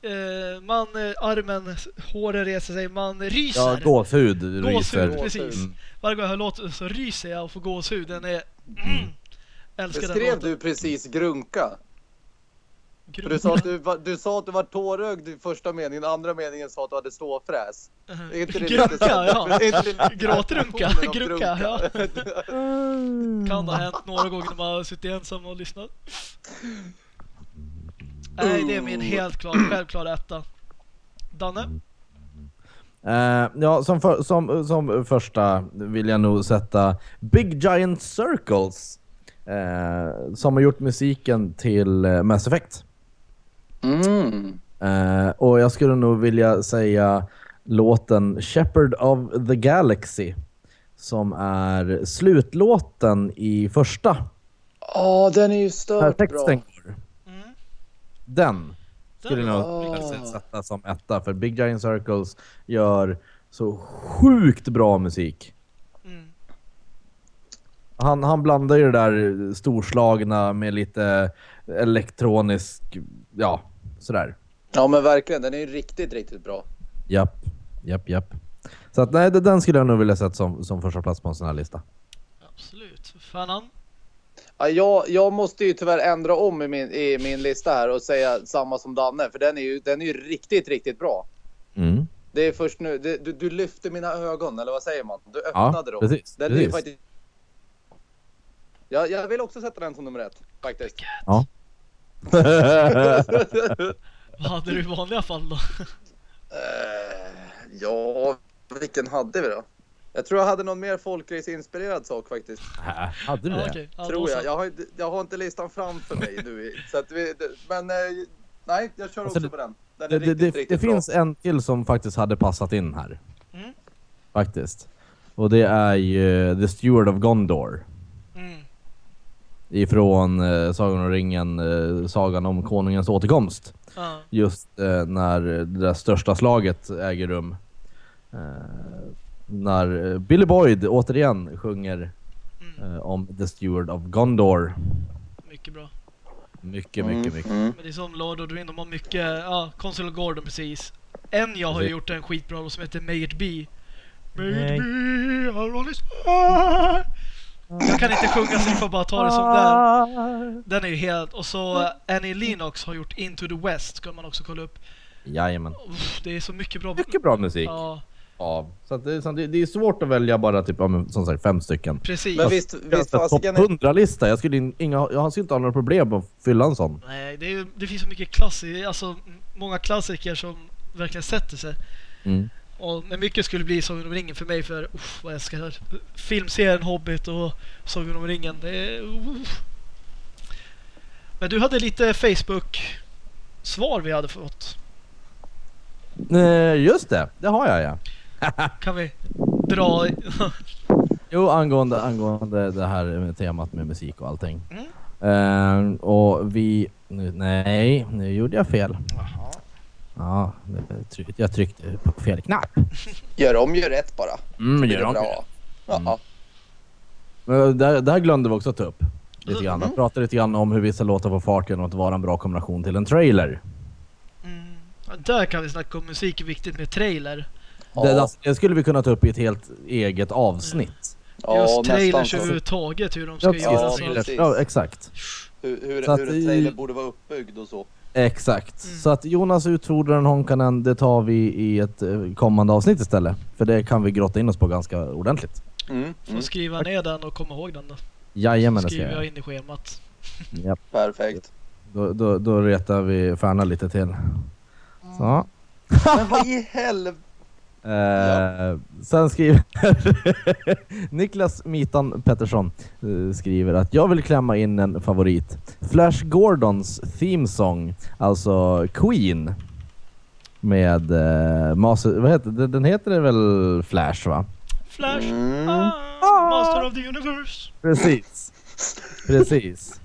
Eh, man, eh, armen, håren reser sig, man ryser. Ja, gåshud. Gåshud, ryser. precis. Mm. Varje gång jag hör låten så ryser jag och får gåshud. Den är... Mm, älskar den Beskrev låten. du precis grunka? För du sa att du var, du sa att du var tårögd i första meningen, andra meningen sa att du hade ståfräs. Är inte det Grunka, så- ja. Gråtrunka, grunka, ja. Mm. Kan ha hänt några gånger när man har suttit ensam och lyssnat. Nej, det är min helt klar, självklara etta. Danne? Eh, ja, som, för, som, som första vill jag nog sätta Big Giant Circles. eh, som har gjort musiken till eh, Mass Effect. Mm. Eh, och jag skulle nog vilja säga låten Shepherd of the Galaxy. Som är slutlåten i första. Ja, den är ju stört bra. texten. Mm. Den skulle Den- jag nog Ah. sätta som etta. För Big Giant Circles gör så sjukt bra musik. Han, han blandar ju det där storslagna med lite elektronisk, ja, sådär. Ja men verkligen, den är ju riktigt, riktigt bra. Japp, japp, japp. Så att nej, den skulle jag nog vilja sätta som, som första plats på en sån här lista. Absolut. Fanan? Ja, jag, jag måste ju tyvärr ändra om i min, i min lista här och säga samma som Danne, för den är ju, den är ju riktigt, riktigt bra. Mm. Det är först nu, det, du, du lyfte mina ögon, eller vad säger man? Du Ja, öppnade dem. precis, Den är ju precis. faktiskt... Ja, jag vill också sätta den som nummer ett, faktiskt. Ja. Vad hade du i vanliga fall då? Eh, ja, vilken hade vi då? Jag tror jag hade någon mer folkrace-inspirerad sak faktiskt. Äh, Hade du Ja, det? Ja, då tror så. jag. Jag har, inte, jag har inte listan framför mig nu. Så att vi, det- men eh, nej, jag kör Alltså, också det- på den. Den Det, är det, riktigt, det, det riktigt bra. finns en till som faktiskt hade passat in här. Mm. Faktiskt. Och det är ju The Steward of Gondor. Mm. Ifrån eh, Sagan om ringen, eh, Sagan om konungens återkomst. Ja. Just eh, när det där största slaget äger rum. Eh, när eh, Billy Boyd återigen sjunger Mm. eh, om The Steward of Gondor. Mycket bra. Mycket, mycket, mycket. Mm. Men det är som Lord of the Ring, de har mycket, ja, Consul of Gordon precis. En jag har gjort en skitbra låt som heter May It Be. May it be, I'll always fly. Jag kan inte sjunga så ni får bara ta det som den. Den är ju helt, och så Annie Lennox har gjort Into the West, ska man också kolla upp. Jajamän. Uff, det är så mycket bra. Mycket bra musik. Ja, Ja. Så det, är- så det, det är svårt att välja bara typ, som sagt, fem stycken. precis. Men visst, visst topp fasiken är... 100-lista. Jag skulle in, inga, jag skulle inte ha några problem att fylla en sån. Nej, det, är, det finns så mycket klassiker, alltså många klassiker som verkligen sätter sig. Mm. Och, men mycket skulle bli Sagan om ringen för mig för uff, vad jag älskar filmserien Hobbit och Sagan om ringen. Det är, uff. Men du hade lite Facebook-svar vi hade fått. Eh, just det, det har jag ja. Kan vi dra... Jo, angående, angående det här med temat med musik och allting. Mm. Eh, och vi... Nu, nej, nu gjorde jag fel. Ja, jag tryckte på fel knapp. Gör om, gör rätt bara. Mm, gör de. bra. Ja. Men det, det här glömde vi också ta upp. Lite grann. Mm. Jag pratade lite grann om hur vissa låtar får fart genom att vara en bra kombination till en trailer. Mm. Ja, Där kan vi snacka om musik är viktigt med trailer. Ja. Det, det skulle vi kunna ta upp i ett helt eget avsnitt. Ja, Just trailers överhuvudtaget, hur de Ja, ska precis. göra. Ja, ja, exakt. Hur, hur, Så att hur en i- trailer borde vara uppbyggd och så. Exakt. Mm. Så att Jonas utfordrar Honkanen, det tar vi i ett eh, kommande avsnitt istället. För det kan vi grotta in oss på ganska ordentligt. Mm. Får Mm. skriva ner den och komma ihåg den då. Jajamän, det ska Skriver jag in i schemat. Japp. Perfekt. Då, då, då retar vi Färna lite till. Så. Men vad i helvete? Eh, Sen skriver Niklas Mitan Pettersson eh, skriver att jag vill klämma in en favorit. Flash Gordons theme song, alltså Queen. Med eh, Master, vad heter? Den heter det väl Flash va? Flash, Mm. ah, Master of the Universe. Precis. Precis.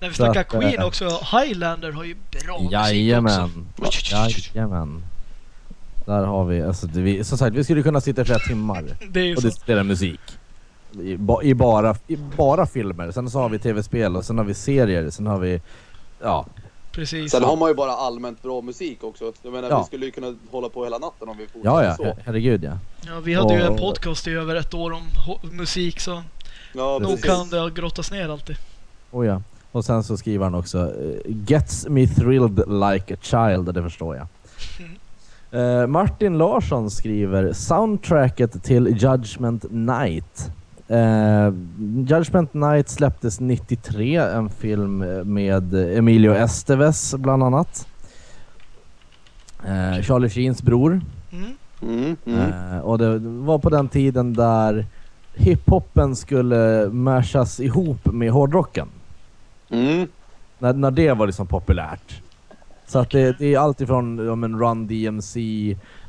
När vi snackar Queen eh, också, Highlander har ju bra musik också. Jajamän. Jajamän. Där har vi, alltså det, vi, som sagt vi skulle kunna sitta i flera timmar och så. diskutera musik. I, ba, i, bara, I bara filmer, sen så har vi tv-spel och sen har vi serier, sen har vi... Ja, Precis. Sen har man ju bara allmänt bra musik också. Jag menar Ja. vi skulle ju kunna hålla på hela natten om vi fortsätter ja, ja så. her- herregud ja. Ja, vi hade ju en Och- podcast i över ett år om musik så Ja, nog kan det grottas ner alltid. Oh, ja. Och sen så skriver han också eh, Gets me thrilled like a child, och det förstår jag. Eh, Martin Larsson skriver Soundtracket till Judgment Night. Eh, Judgment Night släpptes 93, en film med Emilio Estevez bland annat. Eh, Charlie Sheens bror. Mm. Mm, mm. Och det var på den tiden där hiphopen skulle mashas ihop med hårdrocken. Mm. När, när det var liksom populärt. Så att det, det är allt ifrån ja, men Run DMC,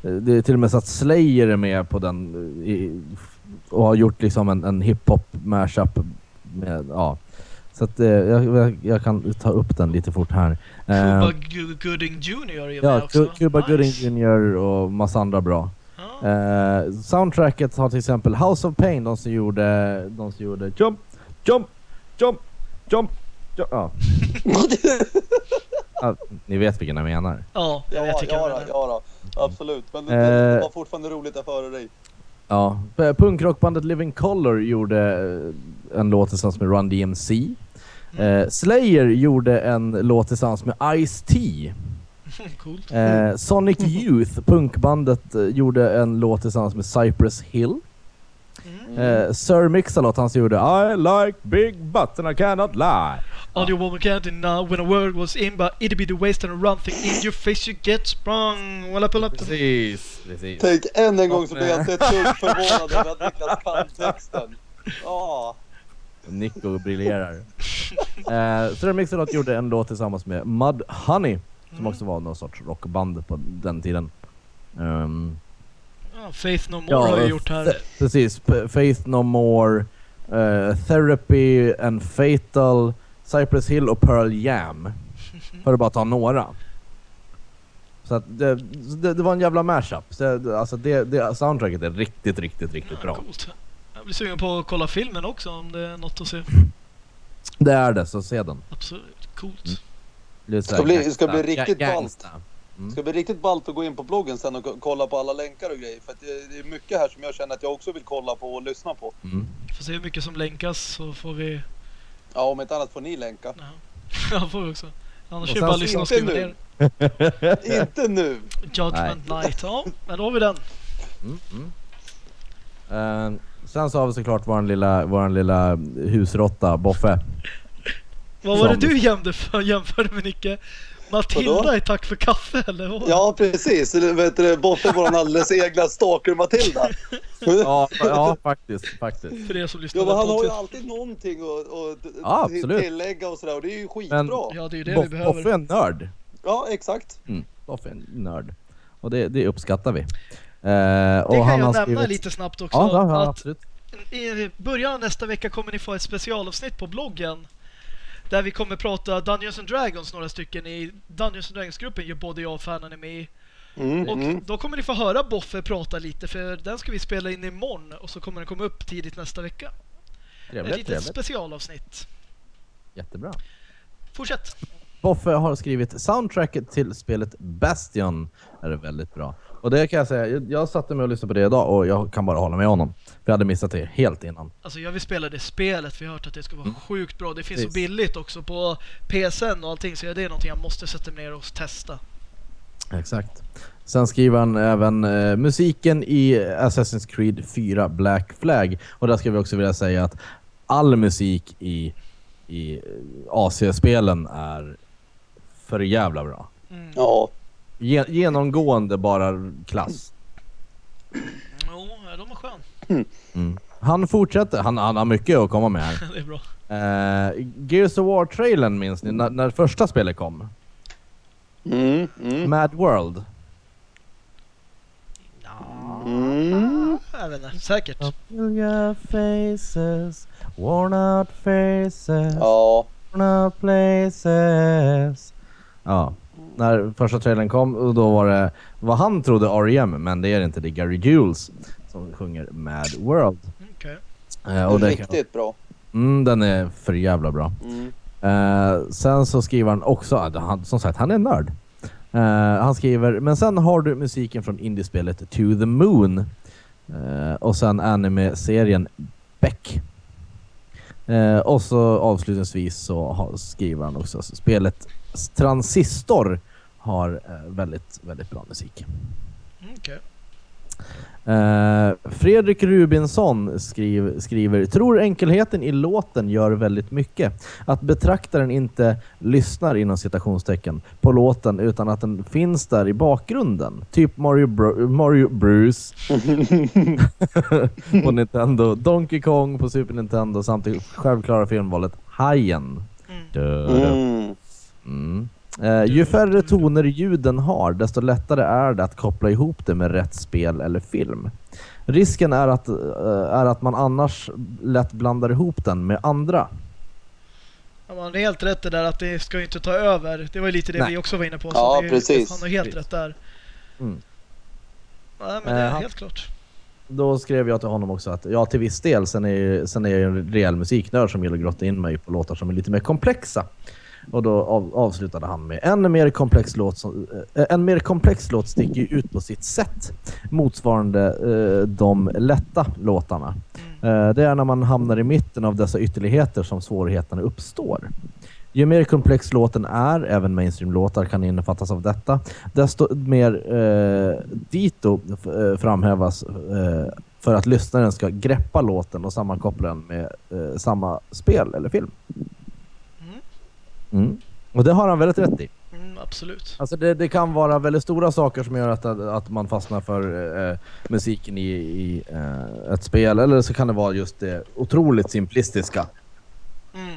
eh, det är till och med så att Slayer är med på den eh, i, och har gjort liksom en, en hiphop mashup med, ja. Så att eh, jag, jag, kan ta upp den lite fort här. Eh, Cuba Gu- Gooding Jr är ju med ja, också. Cu- Cuba Nice. Gooding Jr och massa andra bra. Ja. Eh, soundtracket har till exempel House of Pain, de som gjorde, de som gjorde Jump, Jump, Jump, Jump, jump. Ja. ja, ni vet vilken jag menar. ja, jag Ja, vet vilka ja, ja, ja då. Absolut. Men det, Eh. det var fortfarande roligt att höra dig. Ja, punkrockbandet Living Colour gjorde eh, en låt tillsammans med Run DMC. Eh, Slayer gjorde en låt tillsammans med Ice-T. Coolt. Eh, Sonic Youth, punkbandet, gjorde en låt tillsammans med Cypress Hill. Mm. Eh, Sir Mix-a-Lot, han gjorde I like big butt and I cannot lie. All you woman can't deny when a word was in but it'd be the waste and a run thing in your face you get sprung. Walla pull up. Precis, precis. Tänk än en gång så blir jag så ett dugg förvånad över att Niklas kan texten. Ja. Nico briljerar. eh, Mix-a-Lot gjorde en låt tillsammans med Mud Honey, som Mm. också var någon sorts rockband på den tiden. Ehm, Ja, Faith No More har jag gjort här. Precis. Faith No More, eh, Therapy and Fatal, Cypress Hill och Pearl Jam. För att bara ta några. Så att det, det, det var en jävla mashup. Så, det- alltså det, det, soundtracket är riktigt, riktigt, riktigt Ja, bra. coolt. Jag blir sugen på att kolla filmen också om det är något att se. Det är det, så se den. Absolut. Coolt. Mm. Det Ska bli- ska bli riktigt ballt. Mm. Det ska bli riktigt ballt att gå in på bloggen sen och ko- kolla på alla länkar och grejer. För att det, det är mycket här som jag känner att jag också vill kolla på och lyssna på. Mm. Får se hur mycket som länkas så får vi... Ja, om inte annat får ni länka. Ja, ja får vi också. Annars är det bara lyssna och inte skriva nu. ner. inte nu! Judgment Night. Ja, men då har vi den. Mm, mm. Eh, sen så har vi såklart våran lilla, våran lilla husråtta, Boffe. Vad var det du jämde för, jämförde med Nicke? Matilda Vadå? i Tack för kaffe eller vad? Ja, precis. Vet du, Boffe vår alldeles egna stalker-Matilda. Ja, ja faktiskt, faktiskt. För er som lyssnar Ja, men han har ju alltid någonting att, Ja, tillägga och sådär och det är ju skitbra. Men- Ja, det är ju det vi behöver. Boffe är en nörd. Ja, exakt. Mm, Boffe är en nörd. Och det, det uppskattar vi. Eh, Det kan han jag nämna skrivit... lite snabbt också. Ja, ja, ja att absolut. I början av nästa vecka kommer ni få ett specialavsnitt på bloggen. Där vi kommer prata Dungeons and Dragons några stycken i Dungeons and Dragons-gruppen gör både jag och Fernan är med i. Mm, Och mm. då kommer ni få höra Boffe prata lite för den ska vi spela in imorgon och så kommer den komma upp tidigt nästa vecka. Ett Trevligt, litet trevligt. specialavsnitt. Jättebra. Fortsätt! Boffe har skrivit soundtracket till spelet Bastion. är det väldigt bra. Och det kan jag säga, jag, jag satte mig och lyssnade på det idag och jag kan bara hålla med honom. För jag hade missat det helt innan. Alltså jag vill spela det spelet, vi har hört att det ska vara sjukt bra. Det finns så Precis. billigt också på PSN och allting så det är någonting jag måste sätta mig ner och testa. Exakt. Sen skriver han även eh, musiken i Assassin's Creed 4 Black Flag. Och där ska vi också vilja säga att all musik i, i eh, AC-spelen är för jävla bra. Mm. Ja. Ge, genomgående bara klass. Jo, ja, de är skön. Mm. Han fortsätter, han, han har mycket att komma med här. det är bra. Eh, Gears of War-trailern minns ni, när, när första spelet kom? Mm, mm, Mad World. mm. Jag vet inte, säkert. Familiar faces, worn out faces. Ja. No places. Ja, när första trailern kom och då var det vad han trodde R.E.M. men det är det inte, det är Gary Jules som sjunger Mad World. Okej. Eh, och Riktigt bra. mm, den är för jävla bra. Mm. Eh, sen så skriver han också, han, som sagt han är en nörd. Eh, han skriver, men sen har du musiken från indiespelet To the Moon. Eh, och sen anime-serien Beck. Eh, och så avslutningsvis så har, skriver han också, så spelet Transistor har eh, väldigt, väldigt bra musik. Mm, Eh, Fredrik Rubinsson skriv, skriver Tror enkelheten i låten gör väldigt mycket. Att betraktaren inte lyssnar inom citationstecken på låten utan att den finns där i bakgrunden. Typ Mario, Bro- Mario Bruce på Nintendo, Donkey Kong på Super Nintendo samt det självklara filmvalet Hajen. Mm. Dö-dö. Mm. Eh, ju färre toner ljuden har, desto lättare är det att koppla ihop det med rätt spel eller film. Risken är att, eh, är att man annars lätt blandar ihop den med andra. Ja, man har helt rätt det där att det ska ju inte ta över. Det var ju lite det Nej. vi också var inne på. så Ja, det är, precis. Han har helt Precis. rätt där. Mm. Nej, men det är Eh, han- helt klart. Då skrev jag till honom också att ja, till viss del, sen är, ju- sen är jag ju en rejäl musiknörd som gillar att grotta in mig på låtar som är lite mer komplexa. Och då av, avslutade han med en mer komplex låt som, eh, en mer komplex låt sticker ju ut på sitt sätt motsvarande eh, de lätta låtarna. Eh, det är när man hamnar i mitten av dessa ytterligheter som svårigheterna uppstår. Ju mer komplex låten är, även mainstream-låtar kan innefattas av detta, desto mer eh, dito eh, framhävas eh, för att lyssnaren ska greppa låten och sammankoppla den med eh, samma spel eller film. Mm. Och det har han väldigt rätt i. Mm, absolut. Alltså det, det kan vara väldigt stora saker som gör att, att man fastnar för eh, musiken i, i eh, ett spel, eller så kan det vara just det otroligt simplistiska. Mm.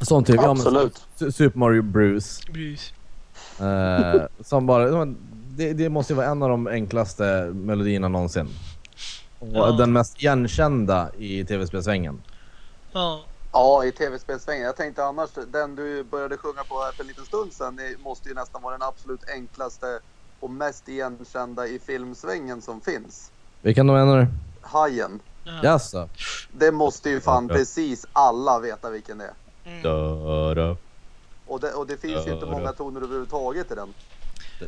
Sånt typ, ja, men, Absolut. Su- Super Mario Bruce. Precis. Eh, som bara, ja, det, det måste ju vara en av de enklaste melodierna någonsin. Och Ja. den mest igenkända i tv-spelsvängen. Ja. Ja, i tv-spelsvängen. Jag tänkte annars, den du började sjunga på här för en liten stund sedan det måste ju nästan vara den absolut enklaste och mest igenkända i filmsvängen som finns. Vilken då menar du? Hajen. ja. Jaså? Det måste ju fan precis alla veta vilken det är. Mm. Och det, och det finns ju inte många toner överhuvudtaget i den.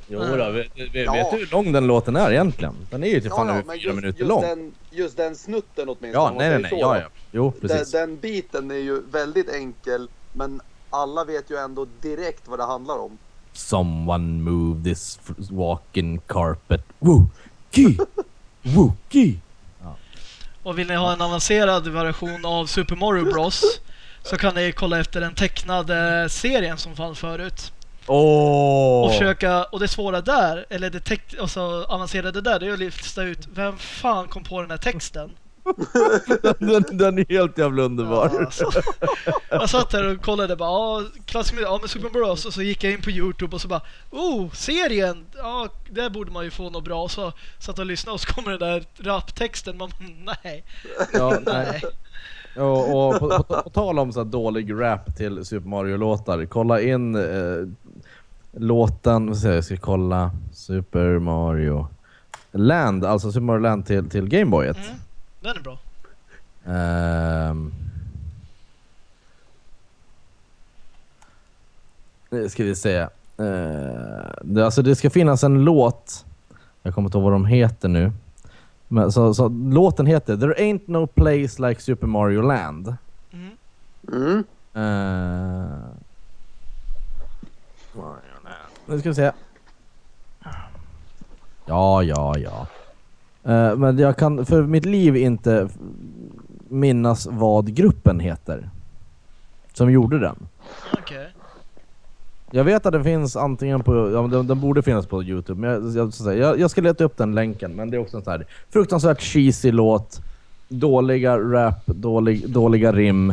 Jo då, vet, Ja. vet du hur lång den låten är egentligen? Den är ju till fan över men fyra just, minuter just lång. Den, just den snutten åtminstone. Ja, nej nej nej. så. Ja, ja. Jo, Den, precis. den biten är ju väldigt enkel, men alla vet ju ändå direkt vad det handlar om. Someone move this walking carpet. Wookie! Wookie! Och vill ni ha en avancerad version av Super Mario Bros så kan ni kolla efter den tecknade serien som fanns förut. Åh! Och försöka, och det svåra där, eller det teck, alltså avancerade där, det är att lista ut vem fan kom på den här texten. den, den är helt jävla underbar. Ja, alltså. Jag satt här och kollade bara, ja, klassisk ja men Super Bros och så gick jag in på Youtube och så bara, oh, serien, ja, där borde man ju få något bra. Och så satt och lyssnade och så kommer den där raptexten, man nej, Ja, nej. Och, och på, på, på tal om så dålig rap till Super Mario-låtar, kolla in eh, låten, vad säger jag, jag ska kolla Super Mario Land, alltså Super Mario Land till, till Gameboyet. Mm, den är bra. Ehm. Nu ska vi se. Eh, det, alltså det ska finnas en låt, jag kommer inte ihåg vad de heter nu. Men, så, så, låten heter There ain't no place like Super Mario Land. Mm. Mm. Eh, nu ska vi se. Ja, ja, ja. Eh, men jag kan för mitt liv inte minnas vad gruppen heter. Som gjorde den. Okej. Jag vet att den finns antingen på, ja, den, den borde finnas på Youtube, men jag, jag, säga, jag, jag ska leta upp den länken. Men det är också en sån här fruktansvärt cheesy låt. Dåliga rap, dålig, dåliga rim.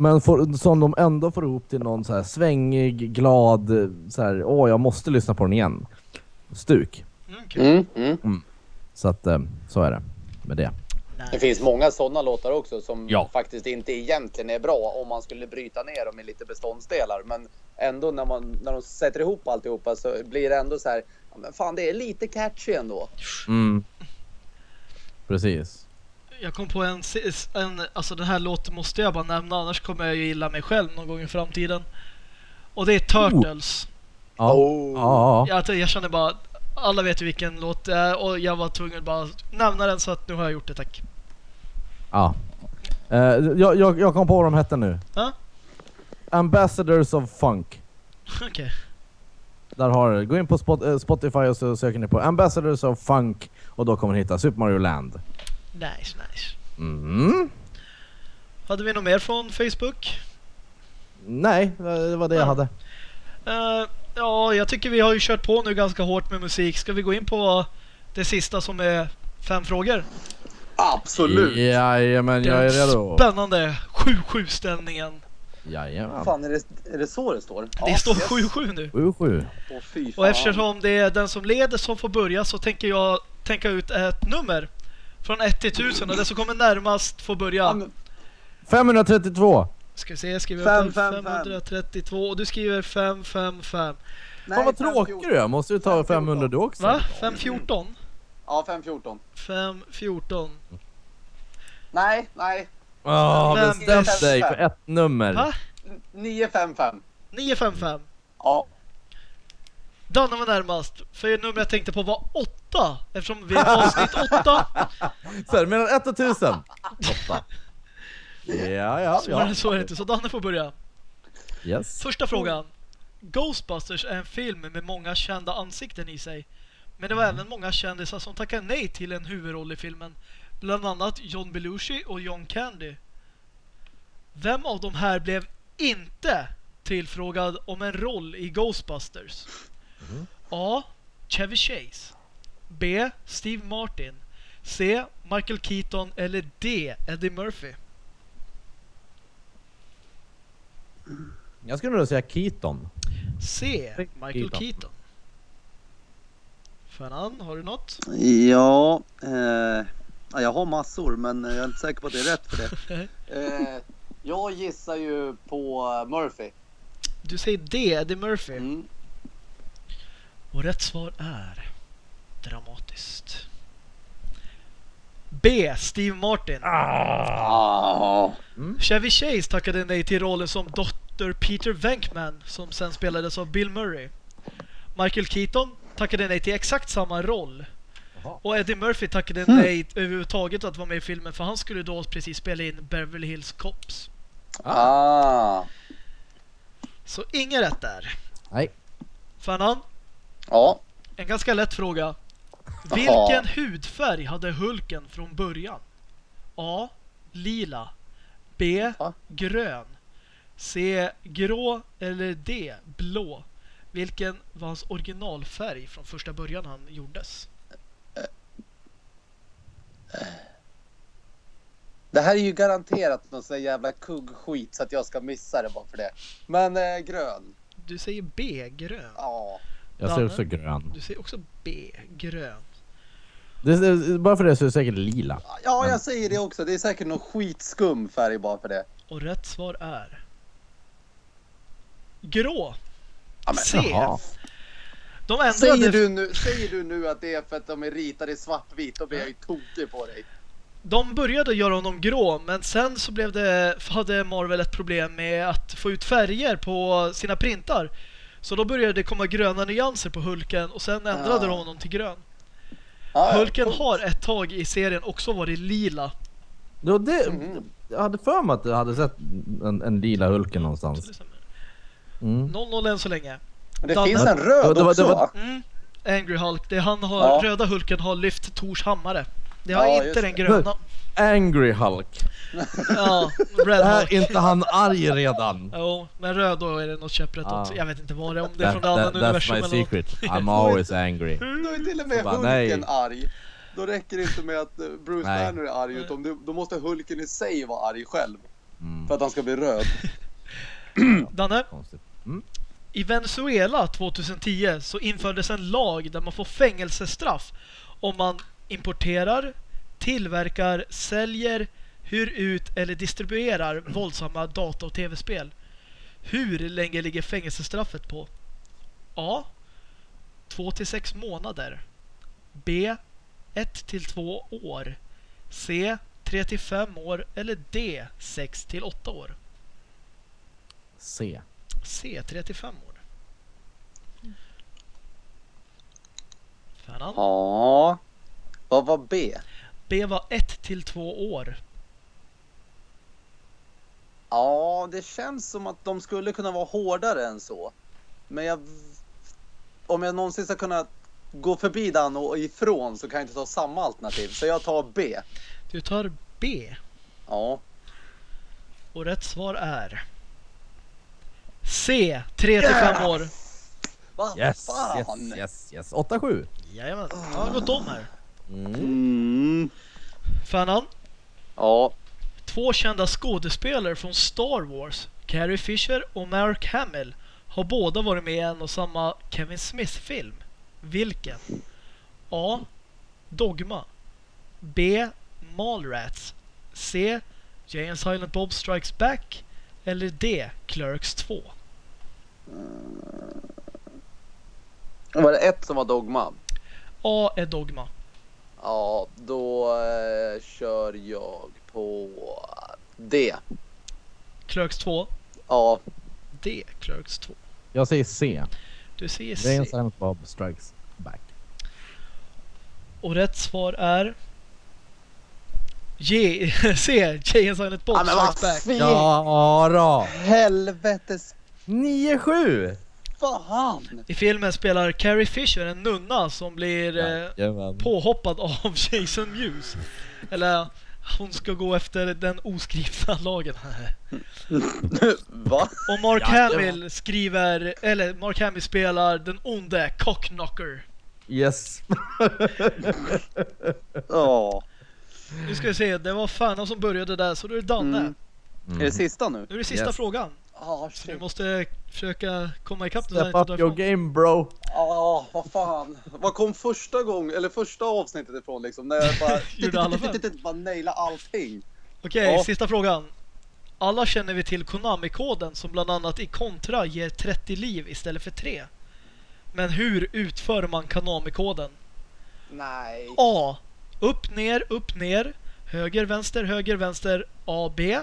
Men får, som de ändå får ihop till någon så här svängig, glad, så här, åh jag måste lyssna på den igen. Stuk. Mm, okej. Mm. Mm. Så att, eh, så är det med det. Det finns många sådana låtar också som Ja. faktiskt inte egentligen är bra om man skulle bryta ner dem i lite beståndsdelar. Men ändå när, man, när de sätter ihop alltihopa så blir det ändå så här. Ja, men fan, det är lite catchy ändå. Mm. Precis. Jag kom på en, en... Alltså den här låten måste jag bara nämna, annars kommer jag ju gilla mig själv någon gång i framtiden. Och det är Turtles. Ja. Oh. Ja. Jag, jag känner bara... Alla vet ju vilken låt det är och jag var tvungen att bara nämna den så att nu har jag gjort det, tack. ja. Eh, jag, jag, jag kom på vad de hette nu. Ja. Ambassadors of Funk. Okej. Där har du. Gå in på eh, Spotify och så söker ni på Ambassadors of Funk och då kommer ni hitta Super Mario Land. Nice, nice. Mm. Hade vi något mer från Facebook? Nej, det var det jag Ja. hade. Eh, ja, jag tycker vi har ju kört på nu ganska hårt med musik. Ska vi gå in på det sista som är fem frågor? Absolut! Jajamän, jag är redo. Spännande 7-7 ställningen. Jajamän. Fan, är det, är det så det står? Det står 7-7 nu. 7-7. Åh, fy fan. Och eftersom det är den som leder som får börja så tänker jag tänka ut ett nummer. Från 1 till 1000 och det som kommer närmast får Ja, börja. men, 532. Ska vi se, jag skriver Fem, upp fem, 532 och du skriver 555. Fan vad tråkig du är. Måste du ta 514. 500 du också? Va? 514? Ja, 514. 514. Nej, nej. Ja, Men- bestäm dig för ett nummer. Va? 955. 955. Ja. Danne var närmast. För numret jag tänkte på var 8. Eftersom vi är avsnitt 8. Så här, mellan 1 och 1000. 8. Ja, ja, Så ja. så är det inte. Så Danne får börja. Yes. Första frågan. Ghostbusters är en film med många kända ansikten i sig. Men det var även många kändisar som tackade nej till en huvudroll i filmen. Bland annat John Belushi och John Candy. Vem av de här blev inte tillfrågad om en roll i Ghostbusters? A. Chevy Chase B. Steve Martin C. Michael Keaton eller D. Eddie Murphy Jag skulle nog säga Keaton. C. Michael Keaton. Keaton. Fernan, har du något? Ja, eh, ja, jag har massor men jag är inte säker på att det är rätt för det. eh, jag gissar ju på Murphy. Du säger D. Eddie Murphy. Mm. Och rätt svar är dramatiskt. B. Steve Martin. Ah. Chevy Chase tackade nej till rollen som Dr. Peter Venkman som sen spelades av Bill Murray. Michael Keaton tackade nej till exakt samma roll. Jaha. Och Eddie Murphy tackade nej överhuvudtaget att vara med i filmen för han skulle då precis spela in Beverly Hills Cops. Ah. Så inget rätt där. Nej. Fernan, Ja. en ganska lätt fråga. Vilken hudfärg hade Hulken från början? A. Lila B. Va? Grön C. Grå eller D. Blå Vilken var hans originalfärg från första början han gjordes? Det här är ju garanterat någon sån jävla kuggskit så att jag ska missa det bara för det. Men eh, grön. Du säger B. Grön Ja. Jag ser också grön. Du säger också B. Grön Det, bara för det så är det säkert lila. Ja, jag säger det också. Det är säkert någon skitskum färg bara för det. Och rätt svar är Grå Ja, men, C. Jaha. De ändrade säger, du nu, säger du nu att det är för att de är ritade i svartvitt, då blir jag ju tokig på dig. De började göra honom grå, men sen så blev det, hade Marvel ett problem med att få ut färger på sina printar. Så då började det komma gröna nyanser på Hulken och sen ändrade Ja. de honom till grön. Ja, ja, Hulken coolt. har ett tag i serien också varit lila. Då det, Mhm. Jag hade för mig att jag hade sett en, en lila Hulken någonstans. Mm. 0-0 än så länge. Det Danne. finns en röd Det var- också det var- va? Mm. Angry Hulk, det han har, Ja. röda Hulken har lyft Tors hammare. Det har Ja, inte den det. gröna. Angry Hulk. Ja, Red Är Hulk. inte han arg redan? Jo, men röd då är det något käpprätt Ja. åt. Jag vet inte vad det är, om det är That, från det andra that, that's universum my eller något. secret. I'm always angry. Då är till och med bara, Hulken nej. arg. Då räcker det inte med att eh, Bruce Nej. Banner är arg, utan då- då måste Hulken i sig vara arg själv. Mm. För att han ska bli röd. Danne. Mm. I Venezuela 2010 så infördes en lag där man får fängelsestraff om man importerar, tillverkar, säljer, hyr ut eller distribuerar våldsamma data och tv-spel. Hur länge ligger fängelsestraffet på? A. 2 till 6 månader. B. 1 till 2 år. C. 3 till 5 år. Eller D. 6 till 8 år. C. C. 3 till 5 år. Fernan? Ja. Vad var B? B var 1 till 2 år. Ja, det känns som att de skulle kunna vara hårdare än så. Men jag... Om jag någonsin ska kunna gå förbi den och ifrån så kan jag inte ta samma alternativ. Så jag tar B. Du tar B. Ja. Och rätt svar är C. 3 till 5 år. Vad Yes, fan? yes, yes, yes. 8-7. Jajamän, det har gått om här. Mm. Fernan? Ja. Två kända skådespelare från Star Wars, Carrie Fisher och Mark Hamill, har båda varit med i en och samma Kevin Smith-film. Vilken? A. Dogma. B. Mallrats. C. Jay and Silent Bob Strikes Back. Eller D. Clerks 2. Var det ett som var dogma? A är Dogma. Ja, då eh, kör jag på D. Clerks 2. Ja. D. Clerks 2. Jag säger C. Du säger C. Silent Bob Strikes Back. Och rätt svar är J. C. Jay and Silent Bob Ja, men vad Strikes Back. fint! Ja då! Helvetes 9-7! Fan! I filmen spelar Carrie Fisher en nunna som blir eh, påhoppad av Jason Mewes. Eller hon ska gå efter den oskrivna lagen. Va? Och Mark Hamill skriver, eller Mark Hamill spelar den onde Cockknocker. Yes. Ja. Nu ska vi se, det var Fanna som började där så då är det Danne. Mm. Är det sista nu? Nu är det sista Yes. frågan. Ja, du måste försöka komma ikapp Step up your game bro. Ja, vad fan. Vad kom första gången, eller första avsnittet ifrån liksom? När jag bara... Gjorde alla fem? bara naila allting. Okej, Ja. sista frågan. Alla känner vi till Konami-koden som bland annat i Contra ger 30 liv istället för 3. Men hur utför man Konami-koden? Nej. A. Upp, ner, upp, ner. Höger, vänster, höger, vänster. A, B.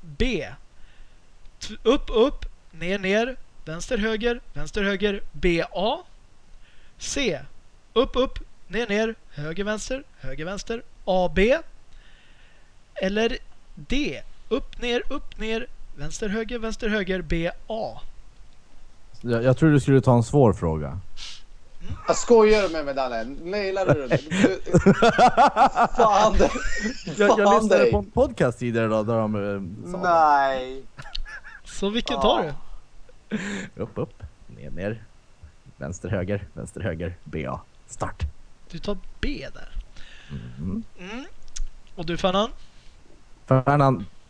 B. Upp, upp, ner, ner. Vänster, höger, vänster, höger. B, A. C. Upp, upp, ner, ner. Höger, vänster, höger, vänster. A, B. Eller D. Upp, ner, upp, ner. Vänster, höger, vänster, höger. B, A. Jag, jag tror du skulle ta en svår fråga. Jag skojar med mig Danne. Nailade du det? Du- Fan. det- Jag, jag Fan lyssnade dig. på en podcast tidigare idag där de eh, sa Nej. Så vilken tar du? upp, upp, ner, ner. Vänster, höger, vänster, höger, BA. Start. Du tar B där. Mm. Mm. Och du Fernan?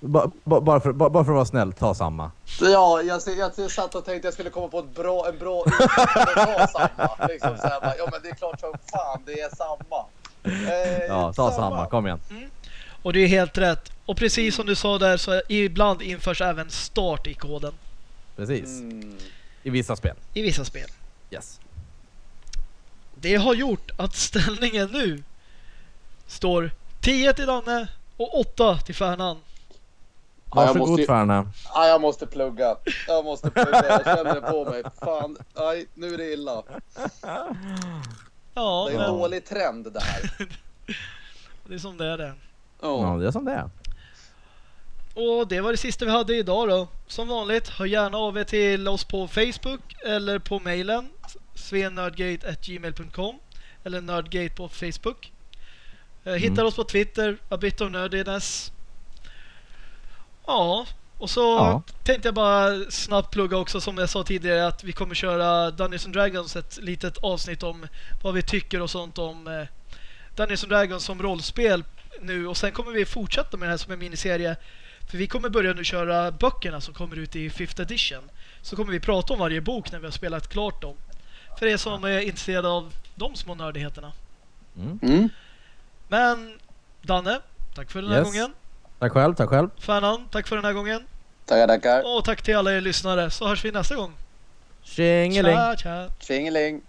Ba, ba, bara, för, ba, bara för att vara snäll, ta samma. Ja, jag, jag, jag satt och tänkte jag skulle komma på ett bra, en bra ta samma. Liksom så här, bara, ja men det är klart som fan det är samma. Eh, Ja, ta samma, kom igen. Och det är helt rätt. Och precis som du sa där så ibland införs även start i koden. Precis. Mm. I vissa spel. I vissa spel. Yes. Det har gjort att ställningen nu står 10 till Danne och 8 till Fernan. Ja, jag Varsågod måste Färna. Ja, jag måste plugga. Jag måste plugga. Jag känner det på mig. Fan, nej, nu är det illa. Ja, Det är en men dålig trend det här. det är som det är det. Ja, Ja. det är som det är. Och det var det sista vi hade idag då. Som vanligt, hör gärna av er till oss på Facebook eller på mailen svenördgate.gmail.com eller nördgate på Facebook. Eh, Hittar Mm. oss på Twitter, a bit of nerdiness. Ja, och så Ja. tänkte jag bara snabbt plugga också som jag sa tidigare att vi kommer köra Dungeons and Dragons ett litet avsnitt om vad vi tycker och sånt om eh, Dungeons and Dragons som rollspel nu och sen kommer vi fortsätta med det här som en miniserie för vi kommer börja nu köra böckerna som kommer ut i 5th edition. Så kommer vi prata om varje bok när vi har spelat klart dem. För er som är intresserade av de små nördigheterna. Mm. Mm. Men Danne, tack för den här Yes. gången. Tack själv, tack själv. Fanan, tack för den här gången. Tackar, tackar. Och tack till alla er lyssnare så hörs vi nästa gång. Tjingeling! Tja, tja. Tjingeling.